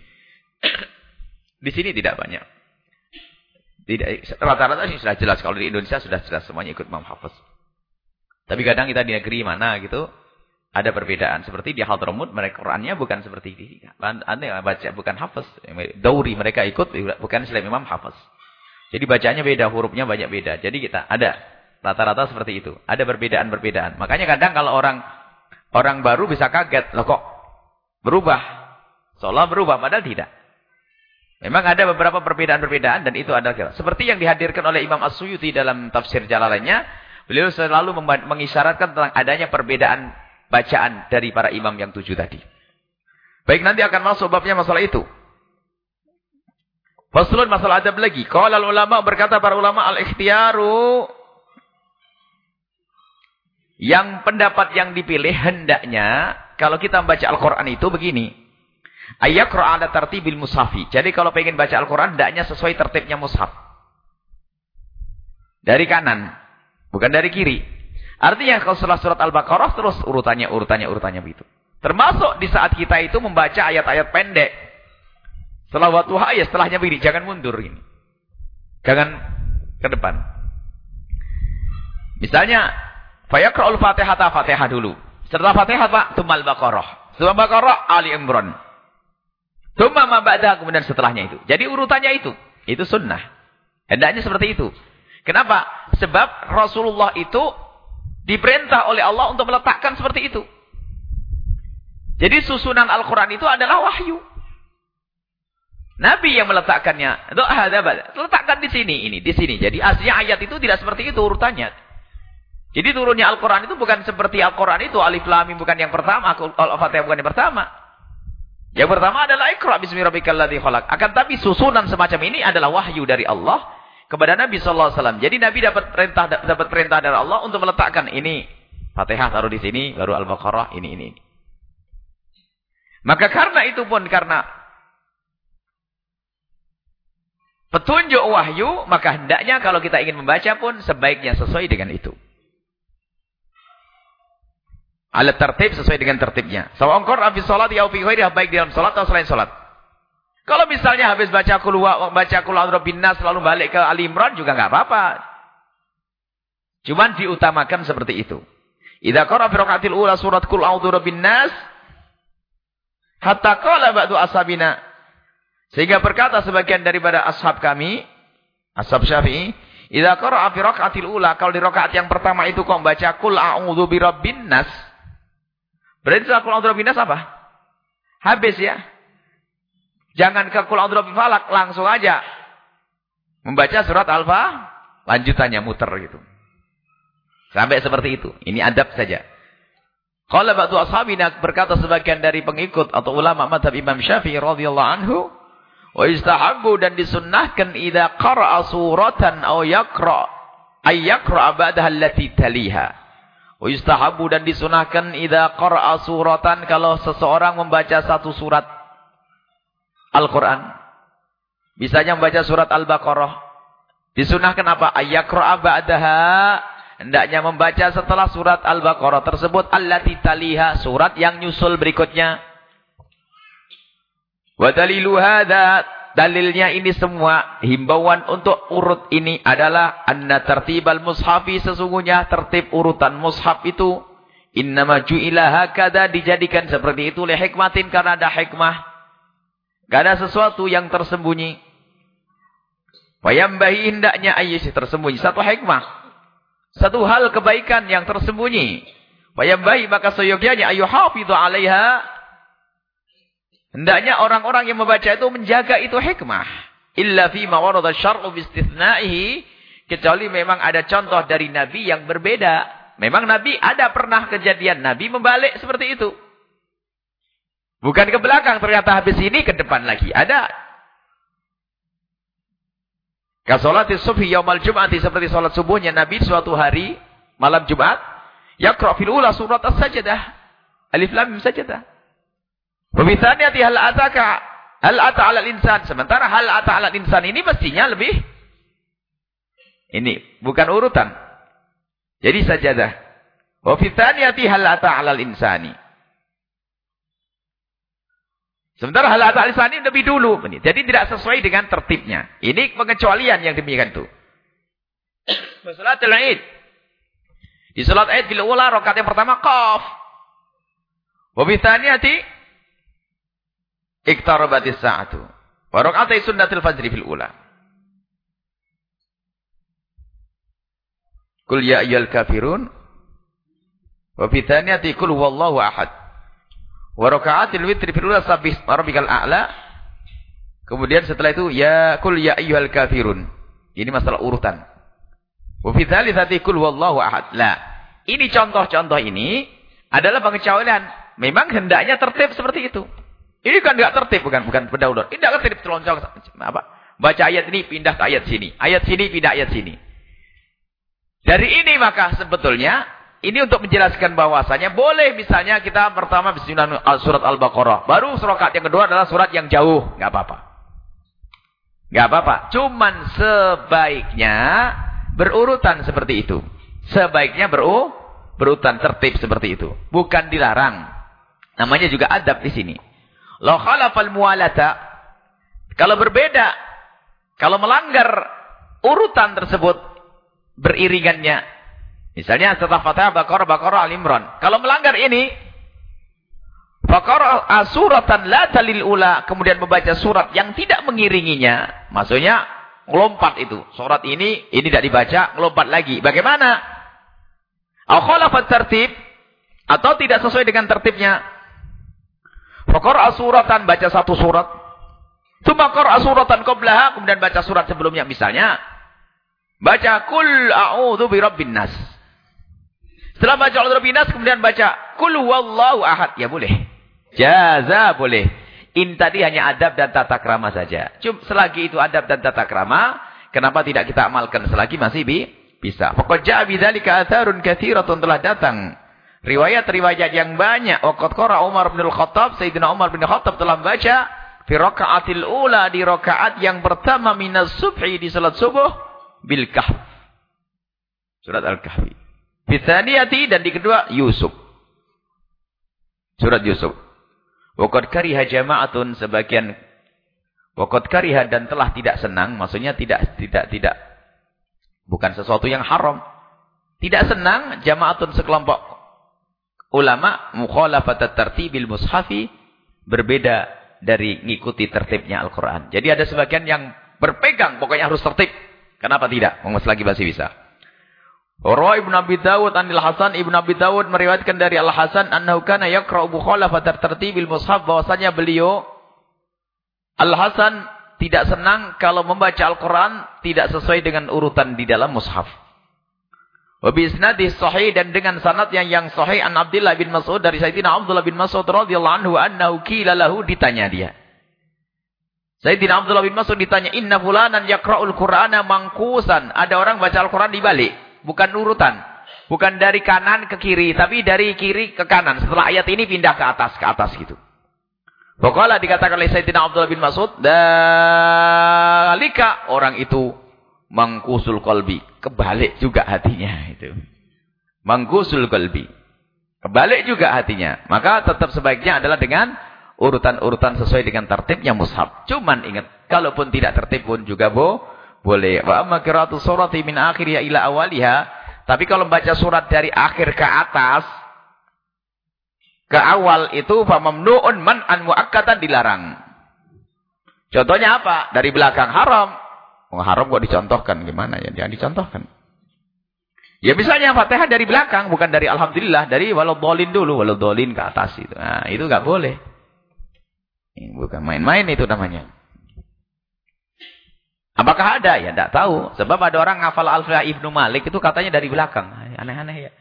di sini tidak banyak. Tidak rata-rata sudah jelas kalau di Indonesia sudah jelas semuanya ikut Imam Hafiz. Tapi kadang kita di negeri mana gitu ada perbedaan. Seperti di Hadramut mereka Qurannya bukan seperti ini. Anda baca bukan hafaz. Dauri mereka ikut bukan selain Imam hafaz. Jadi bacanya beda, hurufnya banyak beda. Jadi kita ada rata-rata seperti itu. Ada perbedaan-perbedaan. Makanya kadang kalau orang orang baru bisa kaget, loh kok berubah? Seolah berubah padahal tidak. Memang ada beberapa perbedaan-perbedaan dan itu adalah seperti yang dihadirkan oleh Imam As-Suyuti dalam tafsir Jalalainnya, beliau selalu mengisyaratkan tentang adanya perbedaan bacaan dari para imam yang tujuh tadi. Baik, nanti akan masuk babnya masalah itu. Faslun masalah adab lagi. Kalau ulama berkata para ulama al-ikhtiaru yang pendapat yang dipilih hendaknya kalau kita membaca Al-Qur'an itu begini. Ayakra ala tartibil mushafi. Jadi kalau pengen baca Al-Qur'an hendaknya sesuai tertibnya mushaf. Dari kanan, bukan dari kiri. Artinya kalau setelah surat Al-Baqarah terus urutannya, urutannya, urutannya begitu. Termasuk di saat kita itu membaca ayat-ayat pendek. Setelah waktu ya setelahnya begini. Jangan mundur ini. Jangan ke depan. Misalnya, Fayakra'ul Fatihah Fatihah dulu. Setelah Fatihah Pak, Tumal Baqarah. Setelah Baqarah, Ali Imran. Tumma maba'dah kemudian setelahnya itu. Jadi urutannya itu. Itu sunnah. Hendaknya seperti itu. Kenapa? Sebab Rasulullah itu Diperintah oleh Allah untuk meletakkan seperti itu. Jadi susunan Al-Quran itu adalah wahyu. Nabi yang meletakkannya. Letakkan di sini, ini, di sini. Jadi aslinya ayat itu tidak seperti itu urutannya. Jadi turunnya Al-Quran itu bukan seperti Al-Quran itu. Alif Lam bukan yang pertama. Al-Fatihah bukan yang pertama. Yang pertama adalah Iqra bismillahirrahmanirrahim. Akan tapi susunan semacam ini adalah wahyu dari Allah kepada Nabi sallallahu alaihi wasallam. Jadi Nabi dapat perintah dapat perintah dari Allah untuk meletakkan ini Fatihah taruh di sini, baru Al-Baqarah ini ini. Maka karena itu pun karena petunjuk wahyu, maka hendaknya kalau kita ingin membaca pun sebaiknya sesuai dengan itu. Alat tertib sesuai dengan tertibnya. Sawangkor abis salat ya fi baik dalam salat atau selain salat. Kalau misalnya habis baca keluar, baca keluar nas lalu balik ke Ali juga nggak apa-apa. Cuman diutamakan seperti itu. Idza qara fi rakaatil ula surat Qul a'udzu nas hatta qala ba'du ashabina. Sehingga berkata sebagian daripada ashab kami, ashab Syafi'i, idza qara fi rakaatil ula, kalau di rakaat yang pertama itu kau baca Qul a'udzu birabbin nas. Berarti Qul a'udzu nas apa? Habis ya. Jangan ke kul falak, langsung aja. Membaca surat alfa, lanjutannya muter gitu. Sampai seperti itu. Ini adab saja. Kalau ba'du ashabina berkata sebagian dari pengikut atau ulama madhab Imam Syafi'i radhiyallahu anhu, wa istahabbu dan disunnahkan idza qara'a suratan aw yaqra ay yaqra ba'daha allati taliha. Yustahabu dan disunahkan idza qara'a suratan kalau seseorang membaca satu surat Al-Qur'an. Misalnya membaca surat Al-Baqarah. Disunahkan apa? Ayyaqra'a ba'daha. Hendaknya membaca setelah surat Al-Baqarah tersebut allati taliha, surat yang nyusul berikutnya. Wa dalilu hadza dalilnya ini semua himbauan untuk urut ini adalah anna tertibal mushafi sesungguhnya tertib urutan mushaf itu innama ju'ila hakada dijadikan seperti itu oleh hikmatin karena ada hikmah Gak ada sesuatu yang tersembunyi. Wayambahi hendaknya ayyisi tersembunyi. Satu hikmah. Satu hal kebaikan yang tersembunyi. Wayambahi maka seyogyanya ayyuhafidhu 'alaiha. Hendaknya orang-orang yang membaca itu menjaga itu hikmah. Illa fi ma warada syar'u bistithna'ihi. Kecuali memang ada contoh dari nabi yang berbeda. Memang nabi ada pernah kejadian. Nabi membalik seperti itu. Bukan ke belakang ternyata habis ini ke depan lagi. Ada. Kasolati subhi yaumal jum'ati seperti salat subuhnya nabi suatu hari malam Jumat yaqra fil ula surat as-sajdah. Alif lam mim sajdah. Pemisahannya hal ataka hal ata ala insan. Sementara hal ata ala insan ini mestinya lebih ini bukan urutan. Jadi sajadah. Wa fi tsaniyati hal ata ala insani. Sementara hal ata al insani lebih dulu. Jadi tidak sesuai dengan tertibnya. Ini pengecualian yang demikian itu. Salat al-Id. Di salat Id bila ula rakaat yang pertama qaf. Wa fi tsaniyati Iktarabatis sa'atu. Wa sunnatil fajri fil ula. Kul ya ayyuhal kafirun. Wa fi thaniyati kul huwallahu ahad. Wa raka'atil witri fil ula rabbikal a'la. Kemudian setelah itu ya kul ya ayyuhal kafirun. Ini masalah urutan. Wa fi thalithati kul huwallahu ahad. Lah, ini contoh-contoh ini adalah pengecualian. Memang hendaknya tertib seperti itu. Ini kan enggak tertib bukan bukan pendahuluan. Ini enggak tertib teloncong apa? Baca ayat ini pindah ke ayat sini, ayat sini pindah ayat sini. Dari ini maka sebetulnya ini untuk menjelaskan bahwasanya boleh misalnya kita pertama bismillah surat Al-Baqarah, baru surat yang kedua adalah surat yang jauh, enggak apa-apa. Enggak apa-apa. Cuman sebaiknya berurutan seperti itu. Sebaiknya beru berurutan tertib seperti itu. Bukan dilarang. Namanya juga adab di sini. Lau khalafal mualata. Kalau berbeda. Kalau melanggar urutan tersebut. Beriringannya. Misalnya setelah Fatihah, Baqarah, Baqarah, Al-Imran. Kalau melanggar ini. Baqarah asuratan la talil ula. Kemudian membaca surat yang tidak mengiringinya. Maksudnya melompat itu. Surat ini, ini tidak dibaca, melompat lagi. Bagaimana? Au tertib. Atau tidak sesuai dengan tertibnya. Fakor suratan baca satu surat. Tumakor suratan qablaha kemudian baca surat sebelumnya misalnya baca kul a'udzu birabbin nas. Setelah baca birabbin nas kemudian baca kul wallahu ahad ya boleh. Jaza boleh. In tadi hanya adab dan tata krama saja. Cuma selagi itu adab dan tata krama, kenapa tidak kita amalkan selagi masih bi bisa. Faqad ja'a bidzalika atharun katsiratun telah datang Riwayat-riwayat yang banyak. Waqat qara Umar bin Al-Khattab, Sayyidina Umar bin Al-Khattab telah baca fi raka'atil ula di rakaat yang pertama minas subhi di salat subuh bil kahf. Surat Al-Kahfi. Fi tsaniyati dan di kedua Yusuf. Surat Yusuf. Waqad kariha jama'atun sebagian waqad kariha dan telah tidak senang, maksudnya tidak tidak tidak bukan sesuatu yang haram. Tidak senang jama'atun sekelompok ulama mukhalafat tertibil mushafi berbeda dari ngikuti tertibnya Al-Quran. Jadi ada sebagian yang berpegang, pokoknya harus tertib. Kenapa tidak? Mengus lagi masih bisa. Rawa Ibn Abi Dawud anil Hasan Ibn Abi Dawud meriwayatkan dari Al Hasan annahu kana yaqra'u mukhalafat tertibil mushaf bahwasanya beliau Al Hasan tidak senang kalau membaca Al-Qur'an tidak sesuai dengan urutan di dalam mushaf. Wabisnadih sahih dan dengan sanad yang sahih an Abdullah bin Mas'ud dari Sayyidina Abdullah bin Mas'ud radhiyallahu anhu annahu qila lahu ditanya dia. Sayyidina Abdullah bin Mas'ud ditanya, "Inna fulanan yaqra'ul Qur'ana mangkusan." Ada orang baca Al-Qur'an dibalik, bukan urutan. Bukan dari kanan ke kiri, tapi dari kiri ke kanan. Setelah ayat ini pindah ke atas, ke atas gitu. Pokoknya dikatakan oleh Sayyidina Abdullah bin Mas'ud, dalika orang itu mangkusul kolbi. Kebalik juga hatinya itu. Mangkusul kolbi. Kebalik juga hatinya. Maka tetap sebaiknya adalah dengan urutan-urutan sesuai dengan tertibnya mushaf. Cuman ingat, kalaupun tidak tertib pun juga bo, boleh. Wa amma qira'atu surati min akhiriha ila awaliha tapi kalau baca surat dari akhir ke atas, ke awal itu famamnu'un man'an mu'akkatan dilarang. Contohnya apa? Dari belakang haram. Oh, haram kok dicontohkan gimana ya? Jangan dicontohkan. Ya misalnya Fatihah dari belakang, bukan dari Alhamdulillah, dari walau dolin dulu, walau dolin ke atas itu. Nah, itu nggak boleh. Bukan main-main itu namanya. Apakah ada? Ya tidak tahu. Sebab ada orang hafal Alfiyah Ibnu Malik itu katanya dari belakang. Aneh-aneh ya.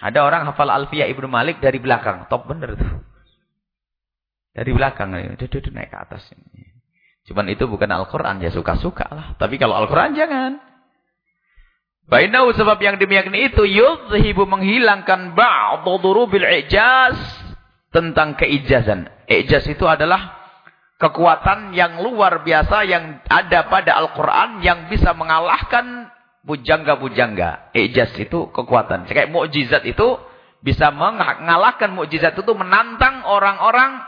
Ada orang hafal Alfiyah Ibnu Malik dari belakang. Top bener tuh. Dari belakang. Duduk naik ke atas. Cuman itu bukan Al-Quran. Ya suka-suka lah. Tapi kalau Al-Quran jangan. Bainau sebab yang demikian itu yudhibu menghilangkan ba'du bil ijaz tentang keijazan. Ijaz itu adalah kekuatan yang luar biasa yang ada pada Al-Quran yang bisa mengalahkan bujangga-bujangga. Ijaz itu kekuatan. Kayak mukjizat itu bisa mengalahkan mukjizat itu menantang orang-orang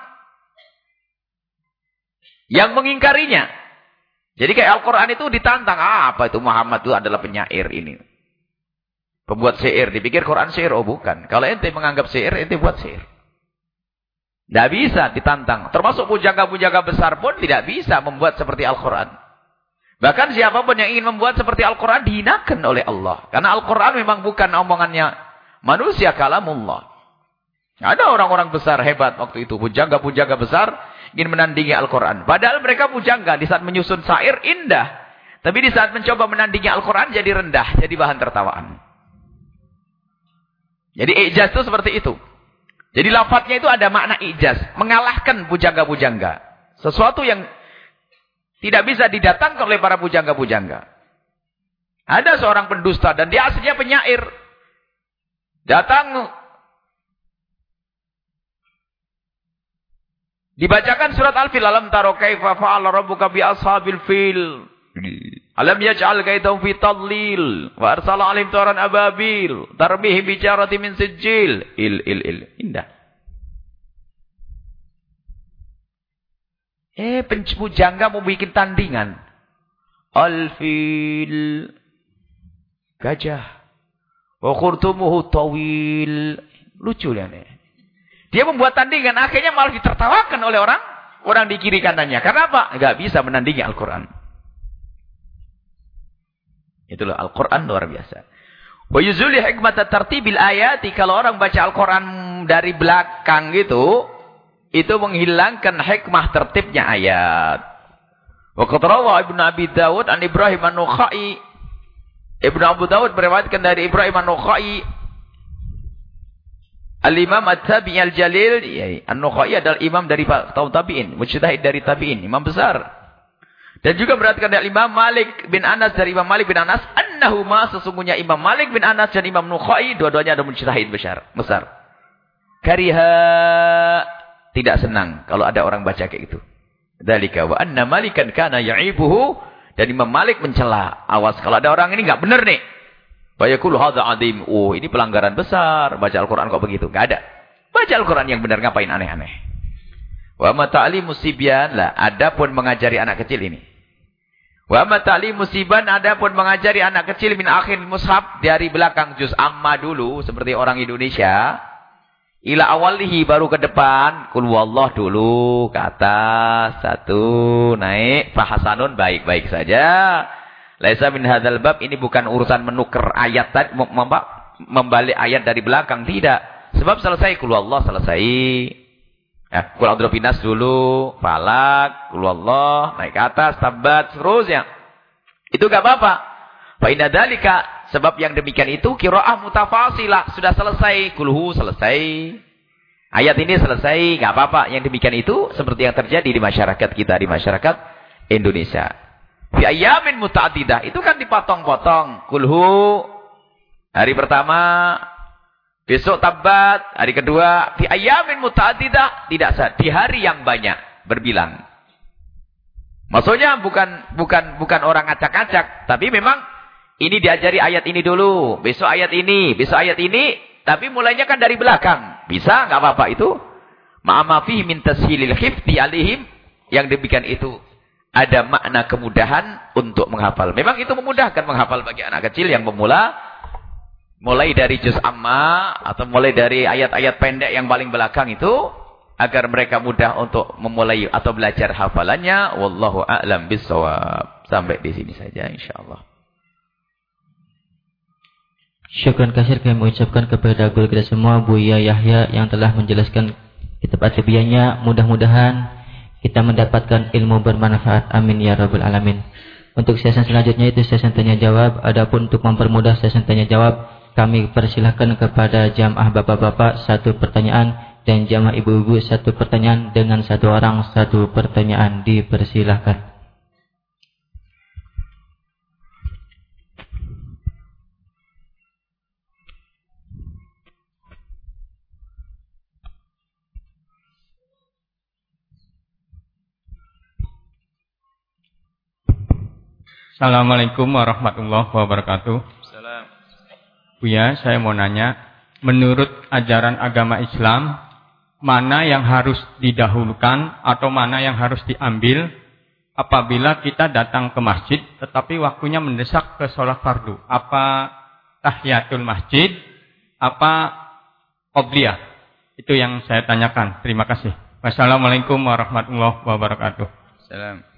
yang mengingkarinya. Jadi kayak Al-Quran itu ditantang. Ah, apa itu Muhammad itu adalah penyair ini. Pembuat syair. Dipikir Quran syair. Oh bukan. Kalau ente menganggap syair, ente buat syair. Tidak bisa ditantang. Termasuk pujaga-pujaga besar pun tidak bisa membuat seperti Al-Quran. Bahkan siapa pun yang ingin membuat seperti Al-Quran dihinakan oleh Allah. Karena Al-Quran memang bukan omongannya manusia kalamullah. Ada orang-orang besar hebat waktu itu. Pujaga-pujaga besar ingin menandingi Al-Quran. Padahal mereka pujaga di saat menyusun syair indah. Tapi di saat mencoba menandingi Al-Quran jadi rendah. Jadi bahan tertawaan. Jadi ijaz itu seperti itu. Jadi lafadznya itu ada makna ijaz. Mengalahkan bujangga-bujangga. Sesuatu yang tidak bisa didatangkan oleh para bujangga-bujangga. Ada seorang pendusta dan dia aslinya penyair. Datang. Dibacakan surat Al-Fil. Alam taro kaifa fa'ala rabbuka bi ashabil fil. Alam yaj'al kaidahum fi tadlil wa arsala alim ababil tarbihi bijarati min sijil il il il indah. Eh pencipujangga mau bikin tandingan. Alfil gajah. Wa khurtumuhu tawil. Lucu ya nih. Dia membuat tandingan akhirnya malah ditertawakan oleh orang orang di kiri kanannya. Karena apa? Enggak bisa menandingi Al-Qur'an. Itulah Al-Quran luar biasa. Wa yuzuli hikmata tartibil ayati. Kalau orang baca Al-Quran dari belakang gitu. Itu menghilangkan hikmah tertibnya ayat. Wa qatrawa Ibn Abi Dawud an Ibrahim an-Nukhai. Ibn Abu Dawud meriwayatkan dari Ibrahim an-Nukhai. Al-Imam At-Tabi'i Al-Jalil. Ya, an-Nukhai adalah imam dari tahun tabi'in. Mujtahid dari tabi'in. Imam besar. Dan juga berarti dari Imam Malik bin Anas dari Imam Malik bin Anas annahuma sesungguhnya Imam Malik bin Anas dan Imam Nukhai dua-duanya ada mujtahid besar. Besar. Kariha tidak senang kalau ada orang baca kayak gitu. Dalika wa anna Malikan kana ya'ibuhu dan Imam Malik mencela. Awas kalau ada orang ini enggak benar nih. Bayakul hadza adim. Oh, ini pelanggaran besar. Baca Al-Qur'an kok begitu? Enggak ada. Baca Al-Qur'an yang benar ngapain aneh-aneh. Wa ma ta'limu sibyan lah. Adapun mengajari anak kecil ini. Wa matali musiban ada pun mengajari anak kecil min akhir mushaf dari belakang juz amma dulu seperti orang Indonesia. Ila awalihi baru ke depan kul wallah dulu ke atas satu naik fahasanun baik-baik saja. Laisa min hadzal bab ini bukan urusan menukar ayat tadi membalik ayat dari belakang tidak. Sebab selesai kul wallah selesai. Ya, kul binas dulu, falak, kul Allah, naik ke atas, tabat, seterusnya. Itu gak apa-apa. Fa inna dalika sebab yang demikian itu qiraah mutafasilah, sudah selesai, kulhu selesai. Ayat ini selesai, gak apa-apa. Yang demikian itu seperti yang terjadi di masyarakat kita, di masyarakat Indonesia. Fi ayamin muta'adidah, itu kan dipotong-potong. Kulhu Hari pertama, besok tabat, hari kedua, di ayamin muta'adidah, tidak sah. Di hari yang banyak, berbilang. Maksudnya bukan bukan bukan orang acak-acak, tapi memang ini diajari ayat ini dulu, besok ayat ini, besok ayat ini, tapi mulainya kan dari belakang. Bisa nggak apa-apa itu? Ma'amafi min tashilil khifti alihim yang demikian itu ada makna kemudahan untuk menghafal. Memang itu memudahkan menghafal bagi anak kecil yang memula mulai dari juz amma atau mulai dari ayat-ayat pendek yang paling belakang itu agar mereka mudah untuk memulai atau belajar hafalannya wallahu a'lam bissawab. Sampai di sini saja insyaallah. Syukran kasir kami mengucapkan kepada guru kita semua Buya Yahya yang telah menjelaskan kitab atibiyahnya mudah-mudahan kita mendapatkan ilmu bermanfaat. Amin ya rabbal alamin. Untuk sesi selanjutnya itu sesi tanya jawab. Adapun untuk mempermudah sesi tanya jawab kami persilahkan kepada jamaah bapak-bapak satu pertanyaan dan jamaah ibu-ibu satu pertanyaan dengan satu orang satu pertanyaan dipersilahkan. Assalamualaikum warahmatullahi wabarakatuh. Buya, saya mau nanya, menurut ajaran agama Islam, mana yang harus didahulukan atau mana yang harus diambil apabila kita datang ke masjid tetapi waktunya mendesak ke sholat fardu. Apa tahiyatul masjid, apa qobliyah? Itu yang saya tanyakan. Terima kasih. Wassalamualaikum warahmatullahi wabarakatuh. Salam.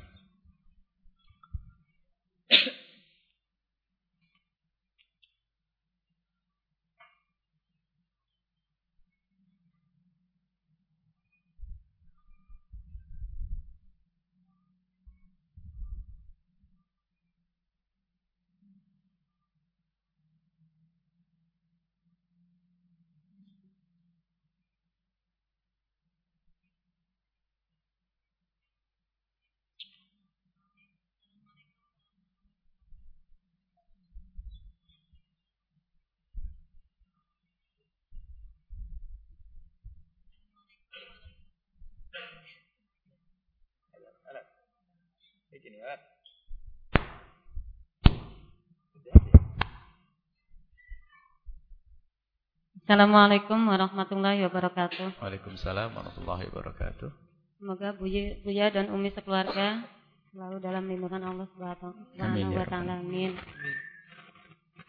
Assalamualaikum warahmatullahi wabarakatuh. Waalaikumsalam warahmatullahi wabarakatuh. Semoga Buya, Buya dan Umi sekeluarga selalu dalam lindungan Allah Subhanahu wa taala. Amin.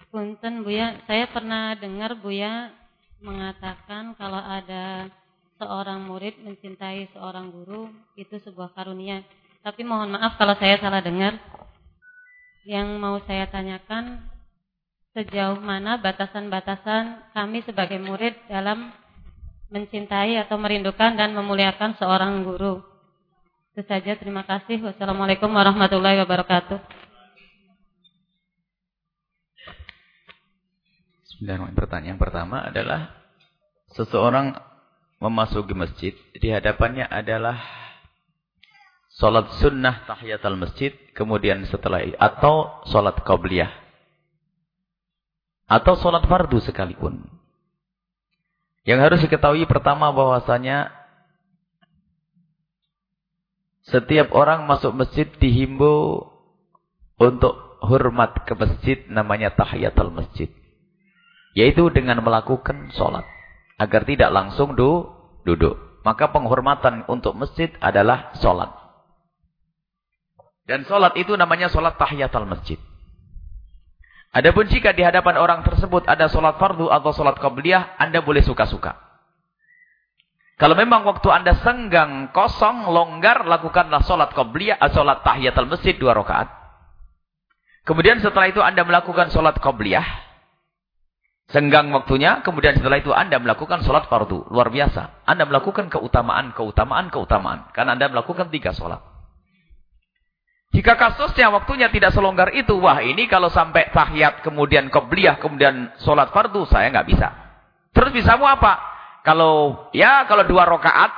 Punten Buya, saya pernah dengar Buya mengatakan kalau ada seorang murid mencintai seorang guru itu sebuah karunia. Tapi mohon maaf kalau saya salah dengar. Yang mau saya tanyakan sejauh mana batasan-batasan kami sebagai murid dalam mencintai atau merindukan dan memuliakan seorang guru. Itu saja, terima kasih. Wassalamualaikum warahmatullahi wabarakatuh. Bismillahirrahmanirrahim. Pertanyaan pertama adalah seseorang memasuki masjid, di hadapannya adalah sholat sunnah tahiyatul masjid, kemudian setelah atau sholat qabliyah atau sholat fardu sekalipun. Yang harus diketahui pertama bahwasanya setiap orang masuk masjid dihimbau untuk hormat ke masjid namanya tahiyatul masjid. Yaitu dengan melakukan sholat. Agar tidak langsung du, duduk. Maka penghormatan untuk masjid adalah sholat. Dan sholat itu namanya sholat tahiyatul masjid. Adapun jika di hadapan orang tersebut ada solat fardu atau solat qabliyah, Anda boleh suka-suka. Kalau memang waktu Anda senggang, kosong, longgar, lakukanlah solat qabliyah, atau solat tahiyatul masjid dua rakaat. Kemudian setelah itu Anda melakukan solat qabliyah. Senggang waktunya, kemudian setelah itu Anda melakukan solat fardu. Luar biasa. Anda melakukan keutamaan, keutamaan, keutamaan. Karena Anda melakukan tiga solat. Jika kasusnya waktunya tidak selonggar itu, wah ini kalau sampai tahiyat, kemudian kebliyah, kemudian sholat fardu, saya nggak bisa. Terus bisa mau apa? Kalau ya kalau dua rakaat,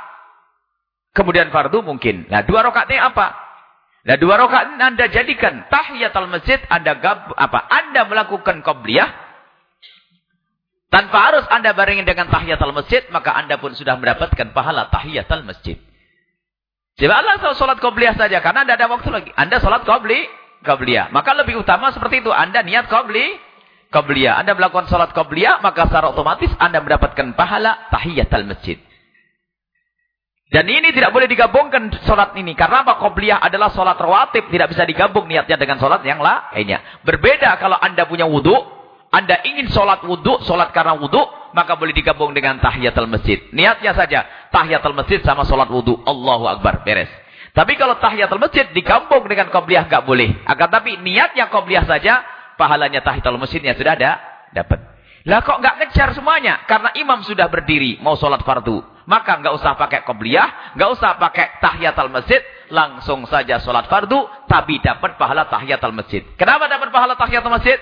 kemudian fardu mungkin. Nah dua rakaatnya apa? Nah dua rakaat anda jadikan tahiyat al masjid, anda gab, apa? Anda melakukan kebliyah, Tanpa harus Anda barengin dengan tahiyatul masjid, maka Anda pun sudah mendapatkan pahala tahiyatul masjid. Coba Allah sholat qobliyah saja, karena Anda ada waktu lagi. Anda sholat qobli, qobliyah. Maka lebih utama seperti itu. Anda niat qobli, qobliyah. Anda melakukan sholat qobliyah, maka secara otomatis Anda mendapatkan pahala tahiyatul masjid. Dan ini tidak boleh digabungkan sholat ini. Karena apa? Qobliyah adalah sholat rawatib. Tidak bisa digabung niatnya dengan sholat yang lainnya. Berbeda kalau Anda punya wudhu. Anda ingin sholat wudhu, sholat karena wudhu, maka boleh digabung dengan tahiyatul masjid. Niatnya saja, tahiyatul masjid sama sholat wudhu. Allahu Akbar, beres. Tapi kalau tahiyatul masjid digabung dengan qobliyah nggak boleh. Akan tapi niatnya qobliyah saja, pahalanya tahiyatul masjidnya sudah ada, dapat. Lah kok nggak ngejar semuanya? Karena imam sudah berdiri, mau sholat fardu. Maka nggak usah pakai qobliyah, nggak usah pakai tahiyatul masjid, langsung saja sholat fardu, tapi dapat pahala tahiyatul masjid. Kenapa dapat pahala tahiyatul masjid?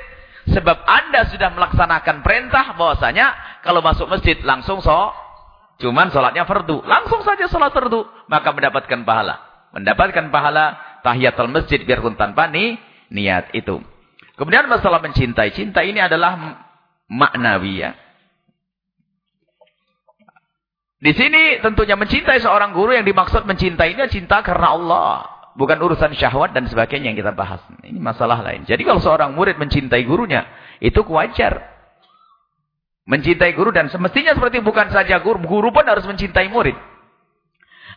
Sebab Anda sudah melaksanakan perintah bahwasanya kalau masuk masjid langsung so, cuman sholatnya fardu. Langsung saja sholat fardu. Maka mendapatkan pahala. Mendapatkan pahala tahiyatul masjid biarpun tanpa ni, niat itu. Kemudian masalah mencintai. Cinta ini adalah maknawi ya. Di sini tentunya mencintai seorang guru yang dimaksud mencintainya cinta karena Allah. Bukan urusan syahwat dan sebagainya yang kita bahas. Ini masalah lain. Jadi kalau seorang murid mencintai gurunya, itu kewajar. Mencintai guru dan semestinya seperti bukan saja guru, guru pun harus mencintai murid.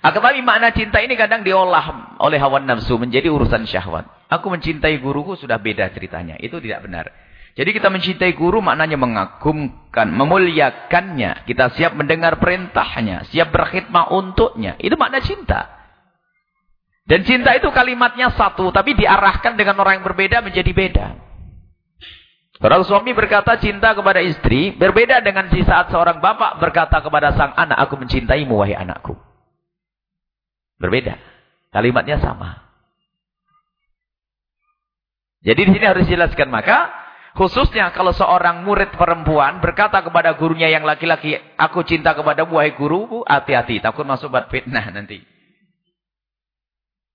Akan tapi makna cinta ini kadang diolah oleh hawa nafsu menjadi urusan syahwat. Aku mencintai guruku sudah beda ceritanya. Itu tidak benar. Jadi kita mencintai guru maknanya mengagumkan, memuliakannya. Kita siap mendengar perintahnya, siap berkhidmat untuknya. Itu makna cinta. Dan cinta itu kalimatnya satu, tapi diarahkan dengan orang yang berbeda menjadi beda. Seorang suami berkata cinta kepada istri, berbeda dengan di saat seorang bapak berkata kepada sang anak, aku mencintaimu wahai anakku. Berbeda. Kalimatnya sama. Jadi di sini harus dijelaskan maka khususnya kalau seorang murid perempuan berkata kepada gurunya yang laki-laki, aku cinta kepada wahai guruku, hati-hati takut masuk bab fitnah nanti.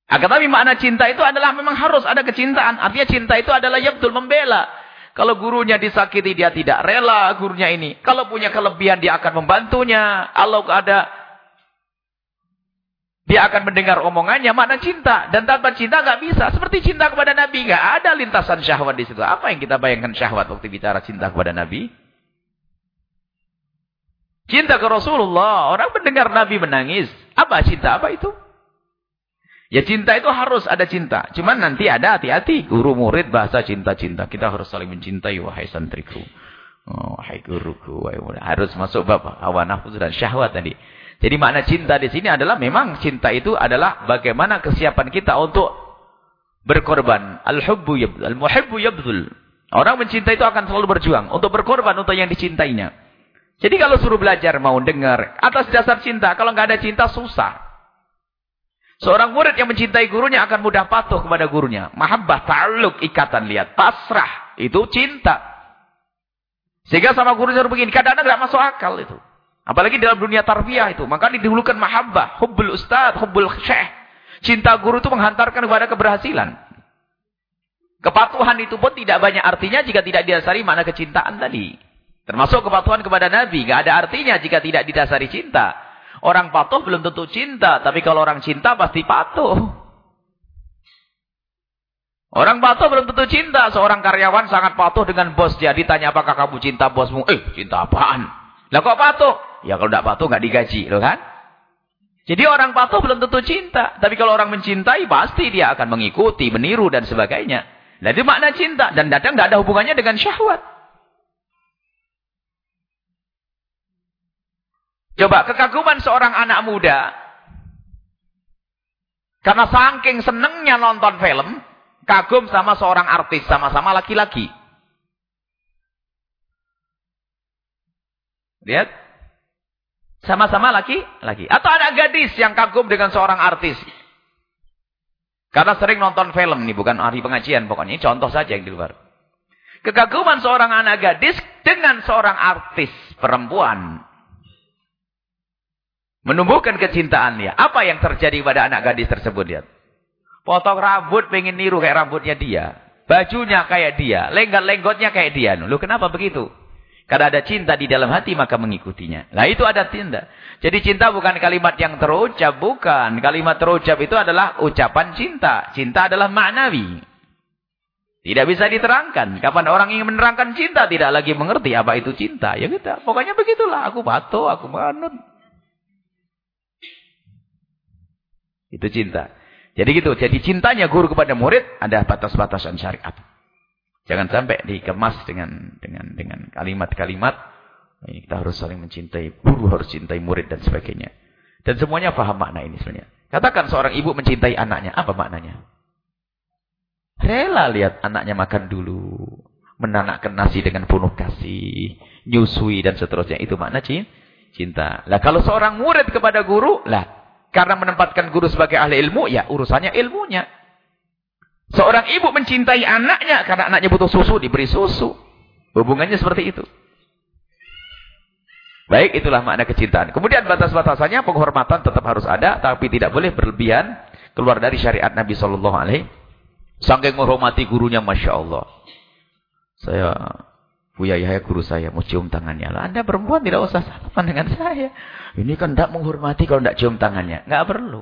Akan tapi makna cinta itu adalah memang harus ada kecintaan. Artinya cinta itu adalah ya betul membela. Kalau gurunya disakiti dia tidak rela gurunya ini. Kalau punya kelebihan dia akan membantunya. Kalau ada dia akan mendengar omongannya makna cinta dan tanpa cinta nggak bisa. Seperti cinta kepada Nabi nggak ada lintasan syahwat di situ. Apa yang kita bayangkan syahwat waktu bicara cinta kepada Nabi? Cinta ke Rasulullah. Orang mendengar Nabi menangis. Apa cinta? Apa itu? Ya cinta itu harus ada cinta. Cuman nanti ada hati-hati. Guru murid bahasa cinta-cinta. Kita harus saling mencintai wahai santriku. Oh, wahai guruku. Wahai murid. Harus masuk bab hawa nafsu dan syahwat tadi. Jadi makna cinta di sini adalah memang cinta itu adalah bagaimana kesiapan kita untuk berkorban. Al-hubbu yabdul. Al-muhibbu yabdul. Orang mencinta itu akan selalu berjuang untuk berkorban untuk yang dicintainya. Jadi kalau suruh belajar mau dengar atas dasar cinta, kalau nggak ada cinta susah. Seorang murid yang mencintai gurunya akan mudah patuh kepada gurunya. Mahabbah, ta'aluk, ikatan. Lihat, pasrah. Itu cinta. Sehingga sama guru suruh begini. Kadang-kadang tidak masuk akal itu. Apalagi dalam dunia tarbiyah itu. Maka didahulukan mahabbah. Hubbul ustad, hubbul syekh. Cinta guru itu menghantarkan kepada keberhasilan. Kepatuhan itu pun tidak banyak artinya jika tidak didasari mana kecintaan tadi. Termasuk kepatuhan kepada Nabi. Tidak ada artinya jika tidak didasari cinta. Orang patuh belum tentu cinta. Tapi kalau orang cinta pasti patuh. Orang patuh belum tentu cinta. Seorang karyawan sangat patuh dengan bos dia. Ditanya apakah kamu cinta bosmu? Eh, cinta apaan? Lah kok patuh? Ya kalau tidak patuh nggak digaji. Loh kan? Jadi orang patuh belum tentu cinta. Tapi kalau orang mencintai pasti dia akan mengikuti, meniru dan sebagainya. Nah makna cinta. Dan datang nggak ada hubungannya dengan syahwat. Coba kekaguman seorang anak muda. Karena saking senengnya nonton film. Kagum sama seorang artis. Sama-sama laki-laki. Lihat. Sama-sama laki-laki. Atau ada gadis yang kagum dengan seorang artis. Karena sering nonton film. Ini bukan hari pengajian pokoknya. Ini contoh saja yang di luar. Kekaguman seorang anak gadis dengan seorang artis perempuan. Menumbuhkan kecintaannya. Apa yang terjadi pada anak gadis tersebut? Lihat. Potong rambut, pengen niru kayak rambutnya dia. Bajunya kayak dia. Lenggot-lenggotnya kayak dia. Lu kenapa begitu? Karena ada cinta di dalam hati maka mengikutinya. Nah itu ada cinta. Jadi cinta bukan kalimat yang terucap. Bukan. Kalimat terucap itu adalah ucapan cinta. Cinta adalah maknawi. Tidak bisa diterangkan. Kapan orang ingin menerangkan cinta tidak lagi mengerti apa itu cinta. Ya kita. Pokoknya begitulah. Aku patuh, aku manut. Itu cinta. Jadi gitu. Jadi cintanya guru kepada murid ada batas-batasan syariat. Jangan sampai dikemas dengan dengan dengan kalimat-kalimat kita harus saling mencintai, guru harus cintai murid dan sebagainya. Dan semuanya paham makna ini sebenarnya. Katakan seorang ibu mencintai anaknya, apa maknanya? Rela lihat anaknya makan dulu, menanakkan nasi dengan penuh kasih, nyusui dan seterusnya. Itu makna cinta. Lah kalau seorang murid kepada guru, lah karena menempatkan guru sebagai ahli ilmu, ya urusannya ilmunya. Seorang ibu mencintai anaknya karena anaknya butuh susu, diberi susu. Hubungannya seperti itu. Baik, itulah makna kecintaan. Kemudian batas-batasannya penghormatan tetap harus ada, tapi tidak boleh berlebihan keluar dari syariat Nabi Shallallahu Alaihi. Saking menghormati gurunya, masya Allah. Saya, Buya Yahya guru saya mau cium tangannya. Lah, anda perempuan tidak usah salaman dengan saya. Ini kan tidak menghormati kalau tidak cium tangannya. Nggak perlu.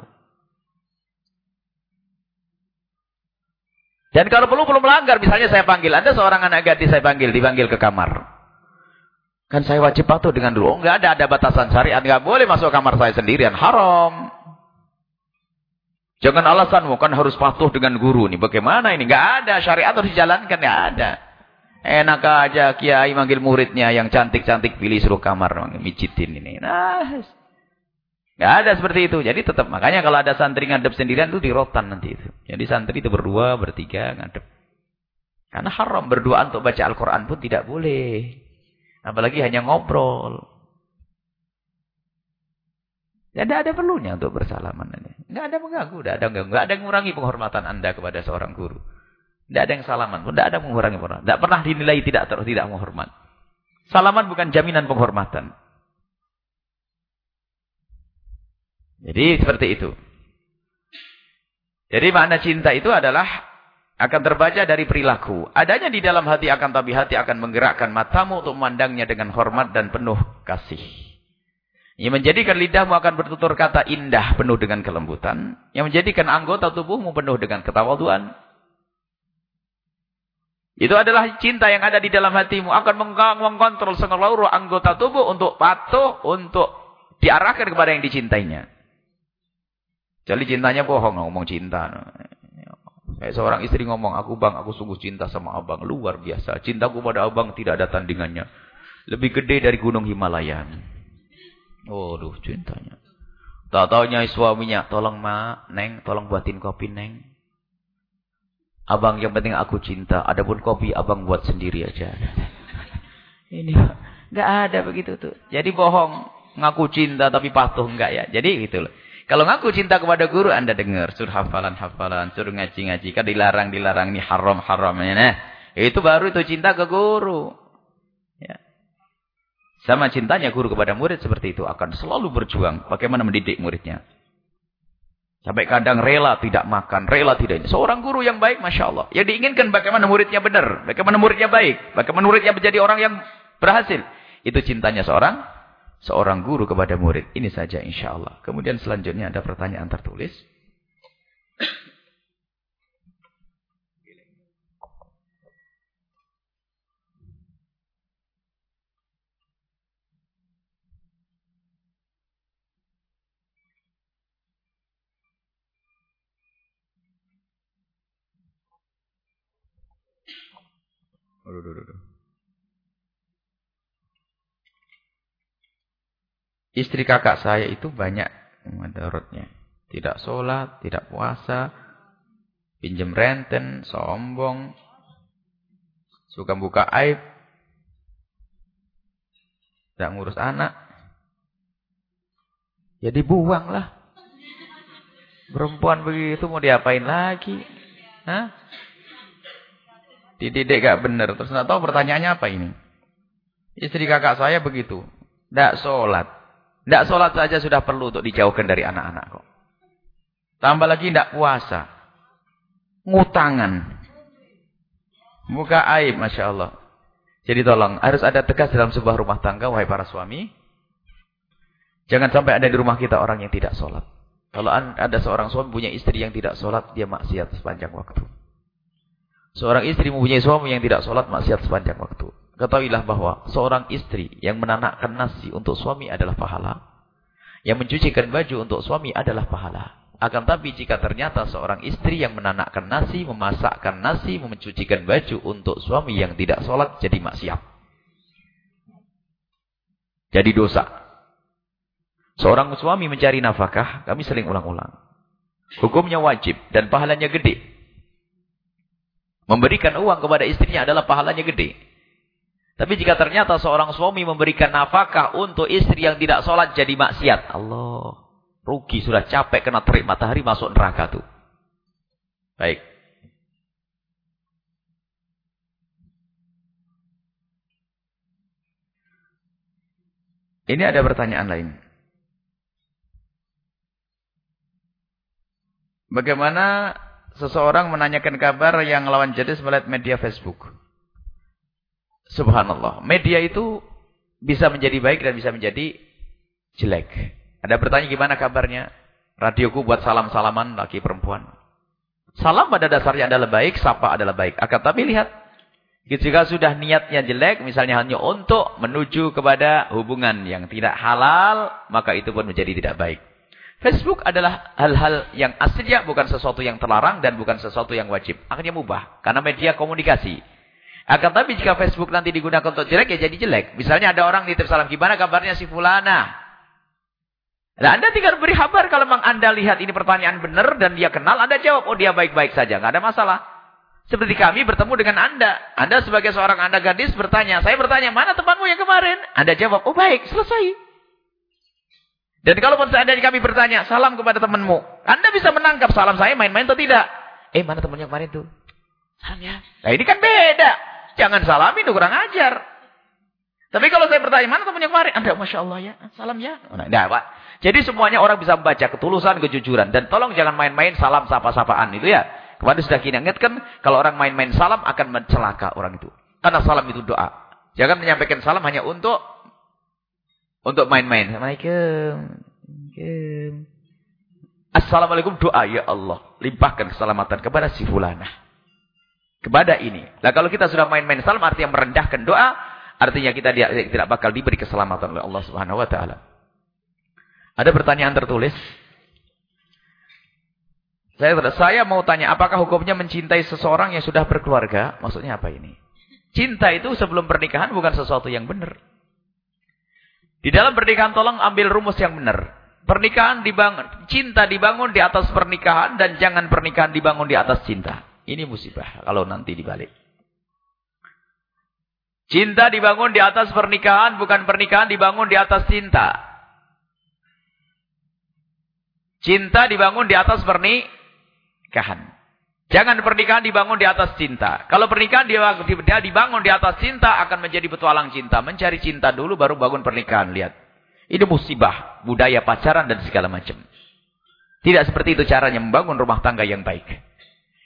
Dan kalau perlu perlu melanggar, misalnya saya panggil, Anda seorang anak gadis saya panggil, dipanggil ke kamar. Kan saya wajib patuh dengan dulu. Oh, enggak ada, ada batasan syariat. Enggak boleh masuk kamar saya sendirian. Haram. Jangan alasan, kan harus patuh dengan guru. Nih, bagaimana ini? Enggak ada. Syariat harus dijalankan. Enggak ada. Enak aja kiai manggil muridnya yang cantik-cantik pilih suruh kamar. Mijitin ini. Nah, Gak ada seperti itu. Jadi tetap makanya kalau ada santri ngadep sendirian itu dirotan nanti itu. Jadi santri itu berdua, bertiga ngadep. Karena haram berdua untuk baca Al-Quran pun tidak boleh. Apalagi hanya ngobrol. Tidak ada perlunya untuk bersalaman. Tidak ada mengganggu, tidak ada mengganggu. Tidak ada mengurangi penghormatan anda kepada seorang guru. Tidak ada yang salaman pun, tidak ada mengurangi penghormatan. Tidak pernah dinilai tidak tidak menghormat. Salaman bukan jaminan penghormatan. Jadi seperti itu. Jadi makna cinta itu adalah akan terbaca dari perilaku. Adanya di dalam hati akan tapi hati akan menggerakkan matamu untuk memandangnya dengan hormat dan penuh kasih. Yang menjadikan lidahmu akan bertutur kata indah penuh dengan kelembutan. Yang menjadikan anggota tubuhmu penuh dengan ketawaduan. Itu adalah cinta yang ada di dalam hatimu. Akan mengkontrol seluruh anggota tubuh untuk patuh, untuk diarahkan kepada yang dicintainya. Jadi cintanya bohong, ngomong cinta. Kayak seorang istri ngomong, aku bang, aku sungguh cinta sama abang. Luar biasa. Cintaku pada abang tidak ada tandingannya. Lebih gede dari gunung Himalaya. Oh, cintanya. Tak taunya suaminya, tolong ma, neng, tolong buatin kopi neng. Abang yang penting aku cinta. Adapun kopi abang buat sendiri aja. Ini nggak ada begitu tuh. Jadi bohong, ngaku cinta tapi patuh enggak ya. Jadi gitu loh. Kalau ngaku cinta kepada guru, anda dengar. Suruh hafalan-hafalan, suruh ngaji-ngaji. Kan dilarang-dilarang, ini haram-haram. Nah, itu baru itu cinta ke guru. Ya. Sama cintanya guru kepada murid seperti itu. Akan selalu berjuang bagaimana mendidik muridnya. Sampai kadang rela tidak makan, rela tidak ini. Seorang guru yang baik, Masya Allah. Yang diinginkan bagaimana muridnya benar. Bagaimana muridnya baik. Bagaimana muridnya menjadi orang yang berhasil. Itu cintanya seorang seorang guru kepada murid. Ini saja insya Allah. Kemudian selanjutnya ada pertanyaan tertulis. Aduh, aduh, aduh. Istri kakak saya itu banyak mudaratnya. Tidak sholat, tidak puasa, pinjam renten, sombong, suka buka aib, tidak ngurus anak. Ya buang lah. Perempuan begitu mau diapain lagi? Hah? Dididik gak benar. Terus nggak tahu pertanyaannya apa ini. Istri kakak saya begitu. Tidak sholat. Tidak sholat saja sudah perlu untuk dijauhkan dari anak-anak kok. Tambah lagi tidak puasa. Ngutangan. Muka aib, Masya Allah. Jadi tolong, harus ada tegas dalam sebuah rumah tangga, wahai para suami. Jangan sampai ada di rumah kita orang yang tidak sholat. Kalau ada seorang suami punya istri yang tidak sholat, dia maksiat sepanjang waktu. Seorang istri mempunyai suami yang tidak sholat, maksiat sepanjang waktu. Ketahuilah bahwa seorang istri yang menanakkan nasi untuk suami adalah pahala. Yang mencucikan baju untuk suami adalah pahala. Akan tapi jika ternyata seorang istri yang menanakkan nasi, memasakkan nasi, mencucikan baju untuk suami yang tidak sholat, jadi maksiat. Jadi dosa. Seorang suami mencari nafkah, kami sering ulang-ulang. Hukumnya wajib dan pahalanya gede. Memberikan uang kepada istrinya adalah pahalanya gede. Tapi jika ternyata seorang suami memberikan nafkah untuk istri yang tidak sholat jadi maksiat. Allah. Rugi, sudah capek kena terik matahari masuk neraka tuh. Baik. Ini ada pertanyaan lain. Bagaimana seseorang menanyakan kabar yang lawan jenis melihat media Facebook? Subhanallah. Media itu bisa menjadi baik dan bisa menjadi jelek. Ada bertanya gimana kabarnya? Radioku buat salam-salaman laki perempuan. Salam pada dasarnya adalah baik, sapa adalah baik. Akan tapi lihat, jika sudah niatnya jelek, misalnya hanya untuk menuju kepada hubungan yang tidak halal, maka itu pun menjadi tidak baik. Facebook adalah hal-hal yang aslinya bukan sesuatu yang terlarang dan bukan sesuatu yang wajib. Akhirnya mubah, karena media komunikasi. Akan tapi jika Facebook nanti digunakan untuk jelek, ya jadi jelek. Misalnya ada orang nitip salam, gimana kabarnya si fulana? Nah, Anda tinggal beri kabar kalau memang Anda lihat ini pertanyaan benar dan dia kenal, Anda jawab, oh dia baik-baik saja, nggak ada masalah. Seperti kami bertemu dengan Anda. Anda sebagai seorang Anda gadis bertanya, saya bertanya, mana temanmu yang kemarin? Anda jawab, oh baik, selesai. Dan kalau pun seandainya kami bertanya, salam kepada temanmu. Anda bisa menangkap salam saya main-main atau tidak. Eh, mana temannya kemarin tuh? Salam ya. Nah ini kan beda. Jangan salami, itu kurang ajar. Tapi kalau saya bertanya, mana temannya kemarin? Anda, Masya Allah ya, salam ya. Nah, Pak. Jadi semuanya orang bisa membaca ketulusan, kejujuran. Dan tolong jangan main-main salam sapa-sapaan itu ya. Kemarin sudah kita ingatkan, kalau orang main-main salam akan mencelaka orang itu. Karena salam itu doa. Jangan menyampaikan salam hanya untuk untuk main-main. Assalamualaikum. Assalamualaikum doa ya Allah. Limpahkan keselamatan kepada si fulanah. Kepada ini. Nah kalau kita sudah main-main salam artinya merendahkan doa. Artinya kita tidak bakal diberi keselamatan oleh Allah subhanahu wa ta'ala. Ada pertanyaan tertulis. Saya, saya mau tanya, apakah hukumnya mencintai seseorang yang sudah berkeluarga? Maksudnya apa ini? Cinta itu sebelum pernikahan bukan sesuatu yang benar. Di dalam pernikahan tolong ambil rumus yang benar. Pernikahan dibangun, cinta dibangun di atas pernikahan dan jangan pernikahan dibangun di atas cinta. Ini musibah kalau nanti dibalik. Cinta dibangun di atas pernikahan, bukan pernikahan dibangun di atas cinta. Cinta dibangun di atas pernikahan. Jangan pernikahan dibangun di atas cinta. Kalau pernikahan dia dibangun di atas cinta akan menjadi petualang cinta. Mencari cinta dulu baru bangun pernikahan. Lihat. Ini musibah. Budaya pacaran dan segala macam. Tidak seperti itu caranya membangun rumah tangga yang baik.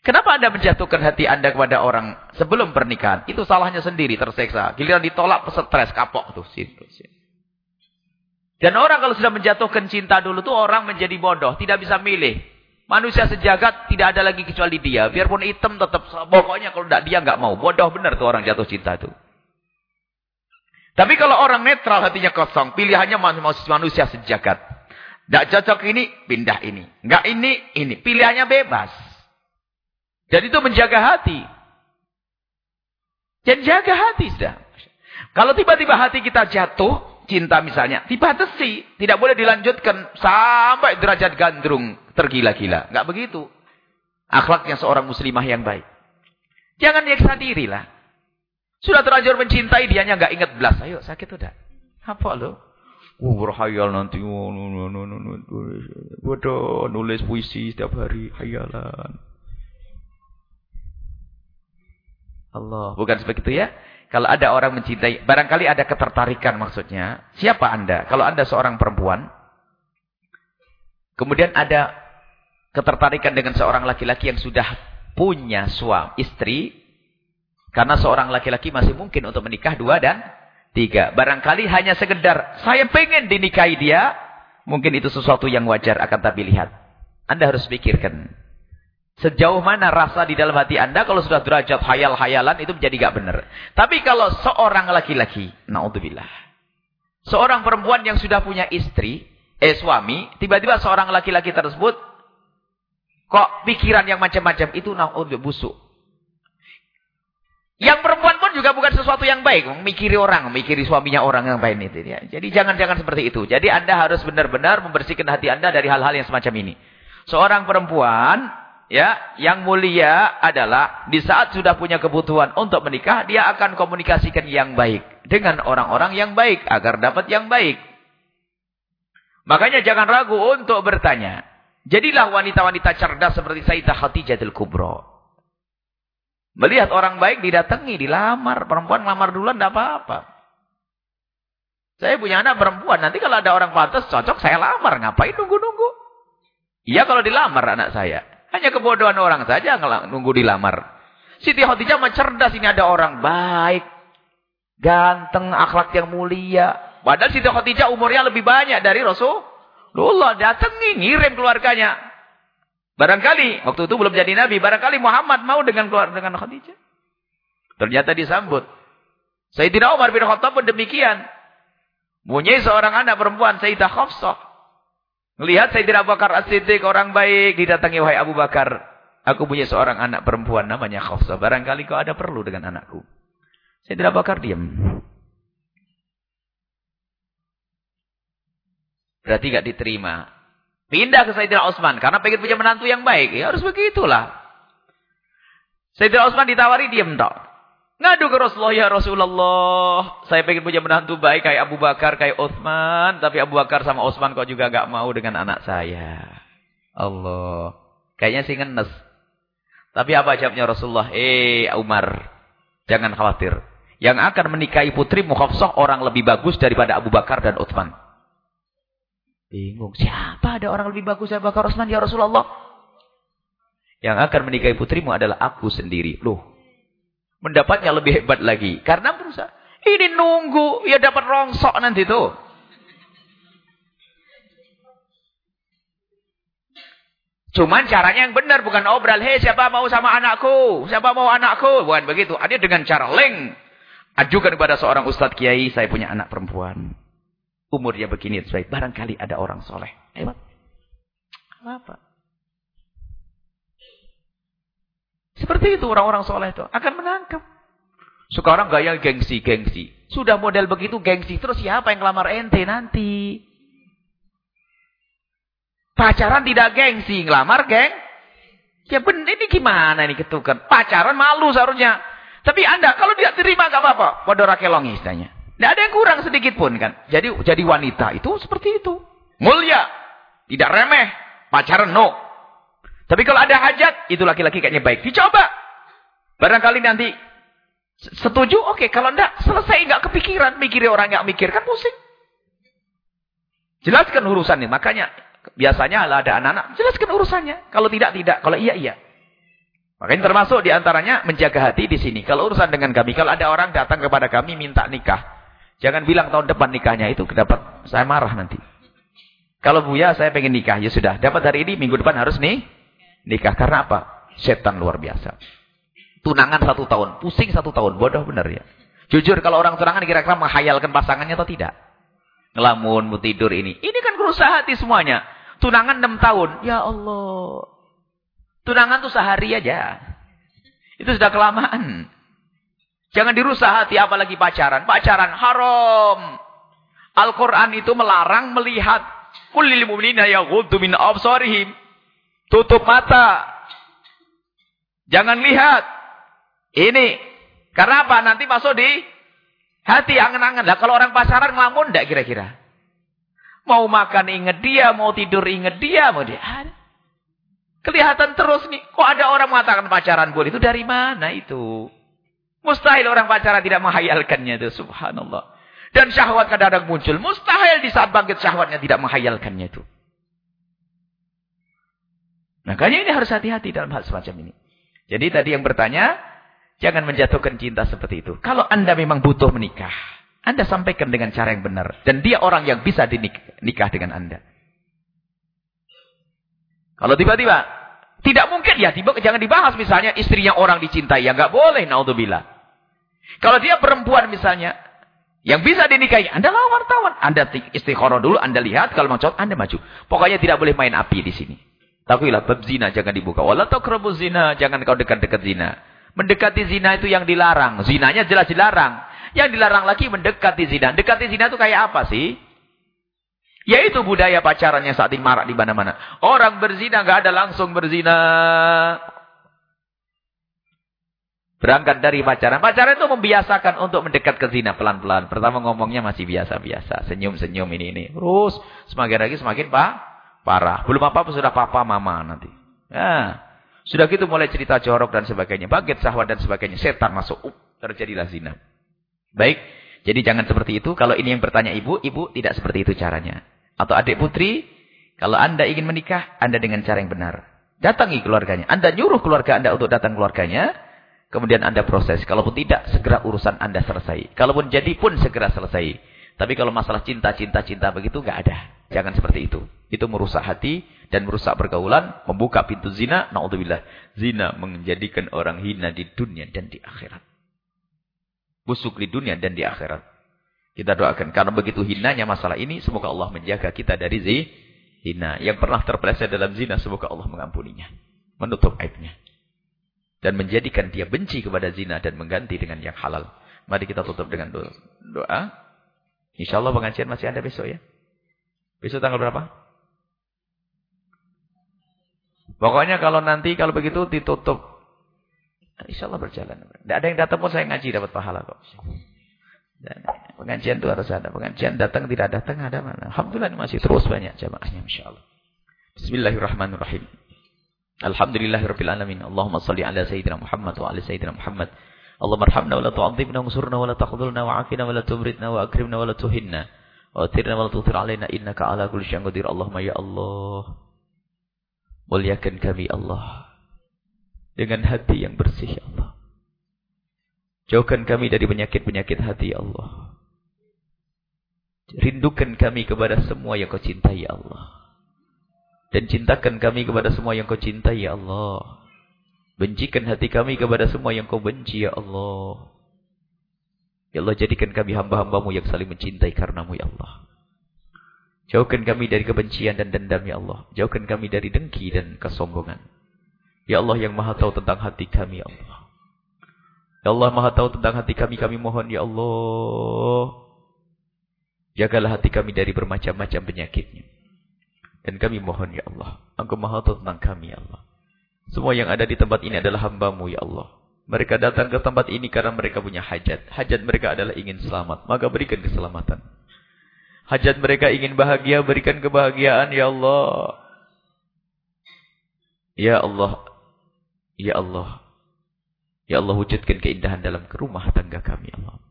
Kenapa anda menjatuhkan hati anda kepada orang sebelum pernikahan? Itu salahnya sendiri terseksa. Giliran ditolak stres kapok tuh. Situ, situ. Dan orang kalau sudah menjatuhkan cinta dulu tuh orang menjadi bodoh, tidak bisa milih. Manusia sejagat tidak ada lagi kecuali dia. Biarpun hitam tetap pokoknya kalau tidak dia nggak mau. Bodoh benar tuh orang jatuh cinta itu. Tapi kalau orang netral hatinya kosong, pilihannya manusia sejagat. Tidak cocok ini, pindah ini. Nggak ini, ini. Pilihannya bebas. Jadi itu menjaga hati. Dan jaga hati sudah. Kalau tiba-tiba hati kita jatuh, cinta misalnya, dibatasi. Tidak boleh dilanjutkan sampai derajat gandrung tergila-gila. Enggak begitu. Akhlaknya seorang muslimah yang baik. Jangan nyeksa diri lah. Sudah terlanjur mencintai, dianya enggak ingat belas. Ayo, sakit udah. Apa lo? Uh, berhayal nanti. Bodoh, nulis puisi setiap hari. Hayalan. Allah. Bukan seperti itu ya. Kalau ada orang mencintai, barangkali ada ketertarikan maksudnya. Siapa Anda? Kalau Anda seorang perempuan, kemudian ada ketertarikan dengan seorang laki-laki yang sudah punya suami, istri, Karena seorang laki-laki masih mungkin untuk menikah dua dan tiga. Barangkali hanya sekedar, saya pengen dinikahi dia. Mungkin itu sesuatu yang wajar akan tapi lihat. Anda harus pikirkan. Sejauh mana rasa di dalam hati Anda kalau sudah derajat hayal-hayalan itu menjadi gak benar. Tapi kalau seorang laki-laki, naudzubillah. Seorang perempuan yang sudah punya istri, eh suami, tiba-tiba seorang laki-laki tersebut kok pikiran yang macam-macam itu naudzubillah busuk. Yang perempuan pun juga bukan sesuatu yang baik, memikiri orang, memikiri suaminya orang yang baik itu ya. Jadi jangan-jangan seperti itu. Jadi Anda harus benar-benar membersihkan hati Anda dari hal-hal yang semacam ini. Seorang perempuan ya, yang mulia adalah di saat sudah punya kebutuhan untuk menikah, dia akan komunikasikan yang baik dengan orang-orang yang baik agar dapat yang baik. Makanya jangan ragu untuk bertanya. Jadilah wanita-wanita cerdas seperti Sayyidah Khadijah Kubro. Melihat orang baik didatangi, dilamar. Perempuan ngelamar duluan tidak apa-apa. Saya punya anak perempuan. Nanti kalau ada orang pantas cocok, saya lamar. Ngapain nunggu-nunggu? Iya kalau dilamar anak saya. Hanya kebodohan orang saja nunggu dilamar. Siti Khadijah mah cerdas ini ada orang baik, ganteng, akhlak yang mulia. Padahal Siti Khadijah umurnya lebih banyak dari Rasulullah. Datangi, ngirim keluarganya. Barangkali waktu itu belum jadi nabi, barangkali Muhammad mau dengan keluar dengan Khadijah. Ternyata disambut. Sayyidina Umar bin Khattab pun demikian. Punya seorang anak perempuan Sayyidah Khafsah. Melihat Sayyidina Abu Bakar As-Siddiq orang baik didatangi wahai Abu Bakar. Aku punya seorang anak perempuan namanya Khafsah. Barangkali kau ada perlu dengan anakku. Sayyidina Abu Bakar diam. Berarti tidak diterima. Pindah ke Sayyidina Osman karena pengen punya menantu yang baik. Ya harus begitulah. Sayyidina Osman ditawari diam tak. Ngadu ke Rasulullah, ya Rasulullah, saya pengen punya menantu baik kayak Abu Bakar, kayak Uthman. Tapi Abu Bakar sama Uthman kok juga gak mau dengan anak saya. Allah. Kayaknya sih ngenes. Tapi apa jawabnya Rasulullah? Eh Umar, jangan khawatir. Yang akan menikahi putri Mukhafsah orang lebih bagus daripada Abu Bakar dan Uthman. Bingung. Siapa ada orang lebih bagus Abu Bakar Uthman? Ya Rasulullah. Yang akan menikahi putrimu adalah aku sendiri. Loh, mendapatnya lebih hebat lagi. Karena berusaha. Ini nunggu, ya dapat rongsok nanti tuh. Cuman caranya yang benar, bukan obral. Hei, siapa mau sama anakku? Siapa mau anakku? Bukan begitu. Ada dengan cara link. Ajukan kepada seorang ustadz kiai, saya punya anak perempuan. Umurnya begini, baik. Barangkali ada orang soleh. Hebat. Apa? Seperti itu orang-orang soleh itu. Akan menangkap. Sekarang gaya gengsi-gengsi. Sudah model begitu gengsi. Terus siapa yang lamar ente nanti? Pacaran tidak gengsi. Ngelamar geng. Ya benar ini gimana ini ketukan. Pacaran malu seharusnya. Tapi anda kalau tidak terima gak apa-apa. Pada rakelong istilahnya. Tidak ada yang kurang sedikit pun kan. Jadi jadi wanita itu seperti itu. Mulia. Tidak remeh. Pacaran no. Tapi kalau ada hajat, itu laki-laki kayaknya baik. Dicoba. Barangkali nanti setuju, oke. Okay. Kalau enggak, selesai enggak kepikiran. Mikir orang enggak mikir, kan pusing. Jelaskan urusannya. Makanya biasanya ada anak-anak, jelaskan urusannya. Kalau tidak, tidak. Kalau iya, iya. Makanya termasuk di antaranya menjaga hati di sini. Kalau urusan dengan kami, kalau ada orang datang kepada kami minta nikah. Jangan bilang tahun depan nikahnya itu dapat saya marah nanti. Kalau Buya saya pengen nikah, ya sudah. Dapat hari ini, minggu depan harus nih nikah. Karena apa? Setan luar biasa. Tunangan satu tahun. Pusing satu tahun. Bodoh benar ya. Jujur kalau orang tunangan kira-kira menghayalkan pasangannya atau tidak? Ngelamun, mau tidur ini. Ini kan berusaha hati semuanya. Tunangan enam tahun. Ya Allah. Tunangan tuh sehari aja. Itu sudah kelamaan. Jangan dirusak hati apalagi pacaran. Pacaran haram. Al-Quran itu melarang melihat. Kulil mu'minina min absarihim. Tutup mata. Jangan lihat. Ini. Karena apa? Nanti masuk di hati angan-angan. Lah kalau orang pacaran ngelamun enggak kira-kira? Mau makan inget dia, mau tidur inget dia, mau dia. Kelihatan terus nih. Kok ada orang mengatakan pacaran boleh? Itu dari mana itu? Mustahil orang pacaran tidak menghayalkannya itu. Subhanallah. Dan syahwat kadang-kadang muncul. Mustahil di saat bangkit syahwatnya tidak menghayalkannya itu. Makanya ini harus hati-hati dalam hal semacam ini. Jadi tadi yang bertanya, Jangan menjatuhkan cinta seperti itu. Kalau anda memang butuh menikah. Anda sampaikan dengan cara yang benar. Dan dia orang yang bisa dinikah dengan anda. Kalau tiba-tiba. Tidak mungkin ya. Tiba, jangan dibahas misalnya istrinya orang dicintai. Ya nggak boleh. Naudzubillah. Kalau dia perempuan misalnya. Yang bisa dinikahi, Anda lawan wartawan. Anda istikharah dulu, Anda lihat. Kalau mau Anda maju. Pokoknya tidak boleh main api di sini. Takuilah, bab zina jangan dibuka. Wala taqrabu zina, jangan kau dekat-dekat zina. Mendekati zina itu yang dilarang. Zinanya jelas dilarang. Yang dilarang lagi mendekati zina. Dekati zina itu kayak apa sih? Yaitu budaya pacaran yang saat ini marak di mana-mana. Orang berzina nggak ada langsung berzina. Berangkat dari pacaran. Pacaran itu membiasakan untuk mendekat ke zina pelan-pelan. Pertama ngomongnya masih biasa-biasa. Senyum-senyum ini ini. Terus semakin lagi semakin pak parah. Belum apa-apa sudah papa mama nanti. Ya. Sudah gitu mulai cerita jorok dan sebagainya. Baget sahwat dan sebagainya. Setan masuk. Uh, terjadilah zina. Baik. Jadi jangan seperti itu. Kalau ini yang bertanya ibu, ibu tidak seperti itu caranya. Atau adik putri, kalau anda ingin menikah, anda dengan cara yang benar. Datangi keluarganya. Anda nyuruh keluarga anda untuk datang keluarganya. Kemudian Anda proses. Kalaupun tidak, segera urusan Anda selesai. Kalaupun jadi pun segera selesai. Tapi kalau masalah cinta, cinta, cinta begitu, nggak ada. Jangan seperti itu. Itu merusak hati dan merusak pergaulan, membuka pintu zina. Na'udzubillah. Zina menjadikan orang hina di dunia dan di akhirat. Busuk di dunia dan di akhirat. Kita doakan. Karena begitu hinanya masalah ini, semoga Allah menjaga kita dari zina. Yang pernah terpeleset dalam zina, semoga Allah mengampuninya. Menutup aibnya dan menjadikan dia benci kepada zina dan mengganti dengan yang halal. Mari kita tutup dengan doa. Insya Allah pengajian masih ada besok ya. Besok tanggal berapa? Pokoknya kalau nanti kalau begitu ditutup. Insya Allah berjalan. Tidak ada yang datang pun saya ngaji dapat pahala kok. Dan pengajian itu harus ada. Pengajian datang tidak datang ada mana. Alhamdulillah masih terus banyak jamaahnya insya Allah. Bismillahirrahmanirrahim. Alhamdulillahirabbil alamin. Allahumma shalli ala sayyidina Muhammad wa ala sayyidina Muhammad. Allahumma arhamna wa la tu'adzibna wansurna wa la takhdhulna wa afina wa la tumritna wa akrimna wa la tuhinna. Wa atirna wa la tuthir alaina innaka ala kulli syai'in qadir. Allahumma ya Allah. Muliakan kami Allah dengan hati yang bersih ya Allah. Jauhkan kami dari penyakit-penyakit hati ya Allah. Rindukan kami kepada semua yang kau cintai ya Allah. Dan cintakan kami kepada semua yang kau cintai ya Allah. Bencikan hati kami kepada semua yang kau benci ya Allah. Ya Allah jadikan kami hamba-hambamu yang saling mencintai karenamu ya Allah. Jauhkan kami dari kebencian dan dendam ya Allah. Jauhkan kami dari dengki dan kesombongan. Ya Allah yang maha tahu tentang hati kami ya Allah. Ya Allah maha tahu tentang hati kami. Kami mohon ya Allah. Jagalah hati kami dari bermacam-macam penyakitnya. Dan kami mohon ya Allah. Engkau maha tahu tentang kami ya Allah. Semua yang ada di tempat ini adalah hambamu ya Allah. Mereka datang ke tempat ini karena mereka punya hajat. Hajat mereka adalah ingin selamat. Maka berikan keselamatan. Hajat mereka ingin bahagia. Berikan kebahagiaan ya Allah. Ya Allah. Ya Allah. Ya Allah wujudkan keindahan dalam rumah tangga kami ya Allah.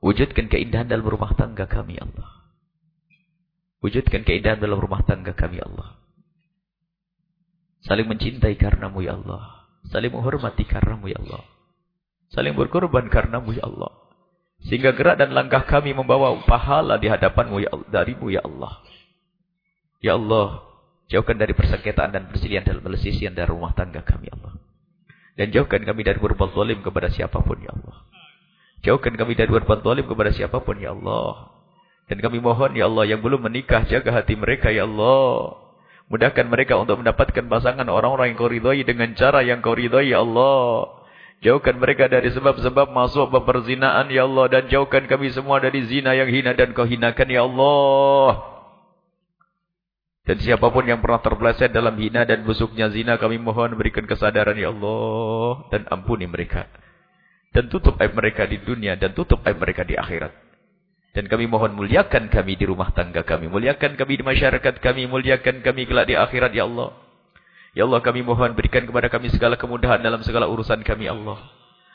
Wujudkan keindahan dalam rumah tangga kami ya Allah. Wujudkan keindahan dalam rumah tangga kami Allah. Saling mencintai karenamu ya Allah. Saling menghormati karenamu ya Allah. Saling berkorban karenamu ya Allah. Sehingga gerak dan langkah kami membawa pahala di hadapanmu ya Allah, darimu ya Allah. Ya Allah, jauhkan dari persengketaan dan persilihan dalam persisian dari rumah tangga kami ya Allah. Dan jauhkan kami dari berbuat zalim kepada siapa pun ya Allah. Jauhkan kami dari berbuat zalim kepada siapa pun ya Allah. Dan kami mohon ya Allah yang belum menikah jaga hati mereka ya Allah. Mudahkan mereka untuk mendapatkan pasangan orang-orang yang kau ridhai dengan cara yang kau ridhai ya Allah. Jauhkan mereka dari sebab-sebab masuk peperzinaan ya Allah. Dan jauhkan kami semua dari zina yang hina dan kau hinakan ya Allah. Dan siapa pun yang pernah terpeleset dalam hina dan busuknya zina kami mohon berikan kesadaran ya Allah. Dan ampuni mereka. Dan tutup aib mereka di dunia dan tutup aib mereka di akhirat. Dan kami mohon muliakan kami di rumah tangga kami. Muliakan kami di masyarakat kami. Muliakan kami kelak di akhirat, Ya Allah. Ya Allah, kami mohon berikan kepada kami segala kemudahan dalam segala urusan kami, Allah.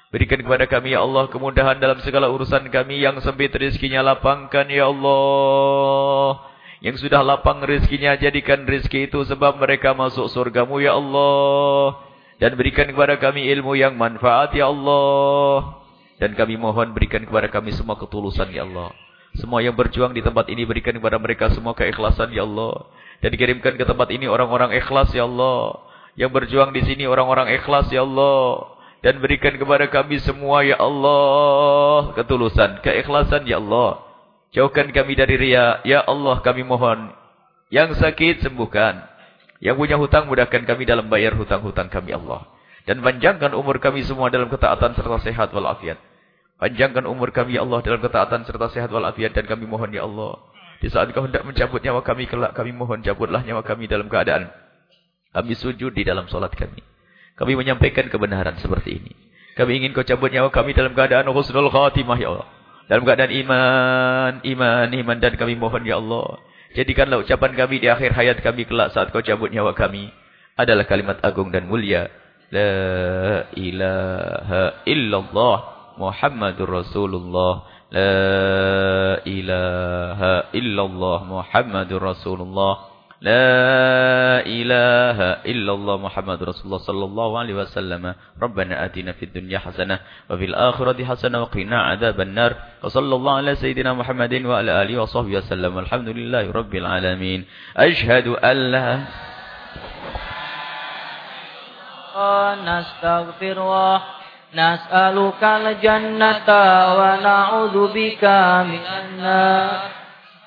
Berikan kepada kami, Ya Allah, kemudahan dalam segala urusan kami. Yang sempit rezekinya lapangkan, Ya Allah. Yang sudah lapang rezekinya, jadikan rezeki itu sebab mereka masuk surgamu, Ya Allah. Dan berikan kepada kami ilmu yang manfaat ya Allah. Dan kami mohon berikan kepada kami semua ketulusan ya Allah. Semua yang berjuang di tempat ini berikan kepada mereka semua keikhlasan ya Allah. Dan dikirimkan ke tempat ini orang-orang ikhlas ya Allah. Yang berjuang di sini orang-orang ikhlas ya Allah. Dan berikan kepada kami semua ya Allah ketulusan, keikhlasan ya Allah. Jauhkan kami dari ria. Ya Allah kami mohon. Yang sakit sembuhkan. Yang punya hutang mudahkan kami dalam bayar hutang-hutang kami Allah. Dan panjangkan umur kami semua dalam ketaatan serta sehat walafiat. Panjangkan umur kami ya Allah dalam ketaatan serta sehat walafiat. Dan kami mohon ya Allah. Di saat kau hendak mencabut nyawa kami kelak kami mohon cabutlah nyawa kami dalam keadaan. Kami sujud di dalam solat kami. Kami menyampaikan kebenaran seperti ini. Kami ingin kau cabut nyawa kami dalam keadaan husnul khatimah ya Allah. Dalam keadaan iman, iman, iman dan kami mohon ya Allah. Jadikanlah ucapan kami di akhir hayat kami kelak saat kau cabut nyawa kami. Adalah kalimat agung dan mulia. La ilaha illallah Muhammadur Rasulullah. La ilaha illallah Muhammadur Rasulullah. لا إله إلا الله محمد رسول الله صلى الله عليه وسلم. ربنا آتنا في الدنيا حسنة وفي الآخرة حسنة وقنا عذاب النار. وصلى الله على سيدنا محمد وعلى آله وصحبه وسلم. والحمد لله رب العالمين. أشهد أن لا نستغفر الله نسألك الجنة ونعوذ بك من النار.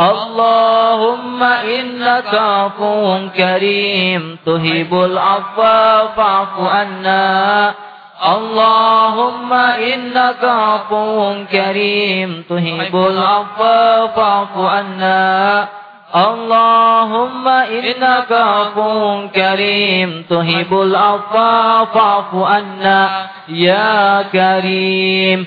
اللهم إنك عفو كريم تهب العفو فاعف عنا اللهم إنك عفو كريم تهب العفو فاعف عنا اللهم إنك عفو كريم تهب العفو فاعف عنا يا كريم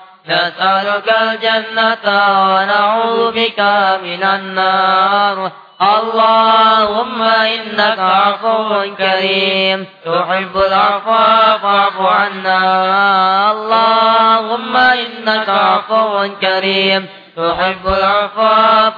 نسألك الجنة ونعوذ بك من النار. اللهم إنك عفو كريم. تحب العفو فاعف عنا. اللهم إنك عفو كريم. تحب العفو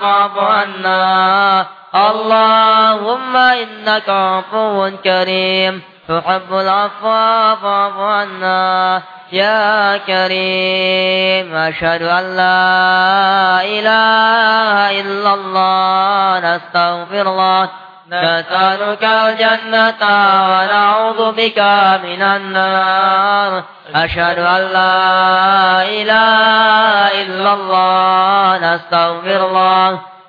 فاعف عنا. اللهم إنك عفو كريم. تحب العفو فاعف عنا يا كريم أشهد أن لا إله إلا الله نستغفر الله. نسألك الجنة ونعوذ بك من النار. أشهد أن لا إله إلا الله نستغفر الله.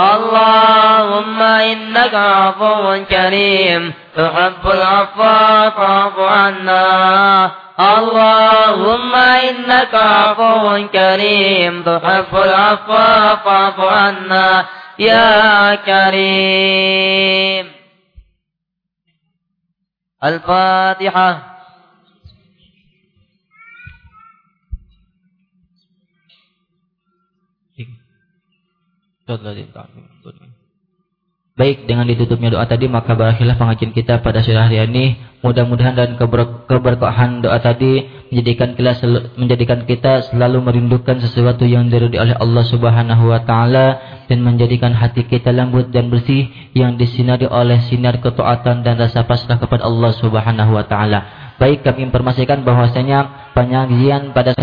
اللهم إنك عفو كريم تحب العفو فاعف عنا. اللهم إنك عفو كريم تحب العفو فاعف عنا. يا كريم. الفاتحة. Baik, dengan ditutupnya doa tadi maka berakhirlah pengajian kita pada sore hari ini. Mudah-mudahan dan keber keberkahan doa tadi menjadikan kita menjadikan kita selalu merindukan sesuatu yang diridhoi oleh Allah Subhanahu wa taala dan menjadikan hati kita lembut dan bersih yang disinari oleh sinar ketaatan dan rasa pasrah kepada Allah Subhanahu wa taala. Baik kami informasikan bahwasanya penyajian pada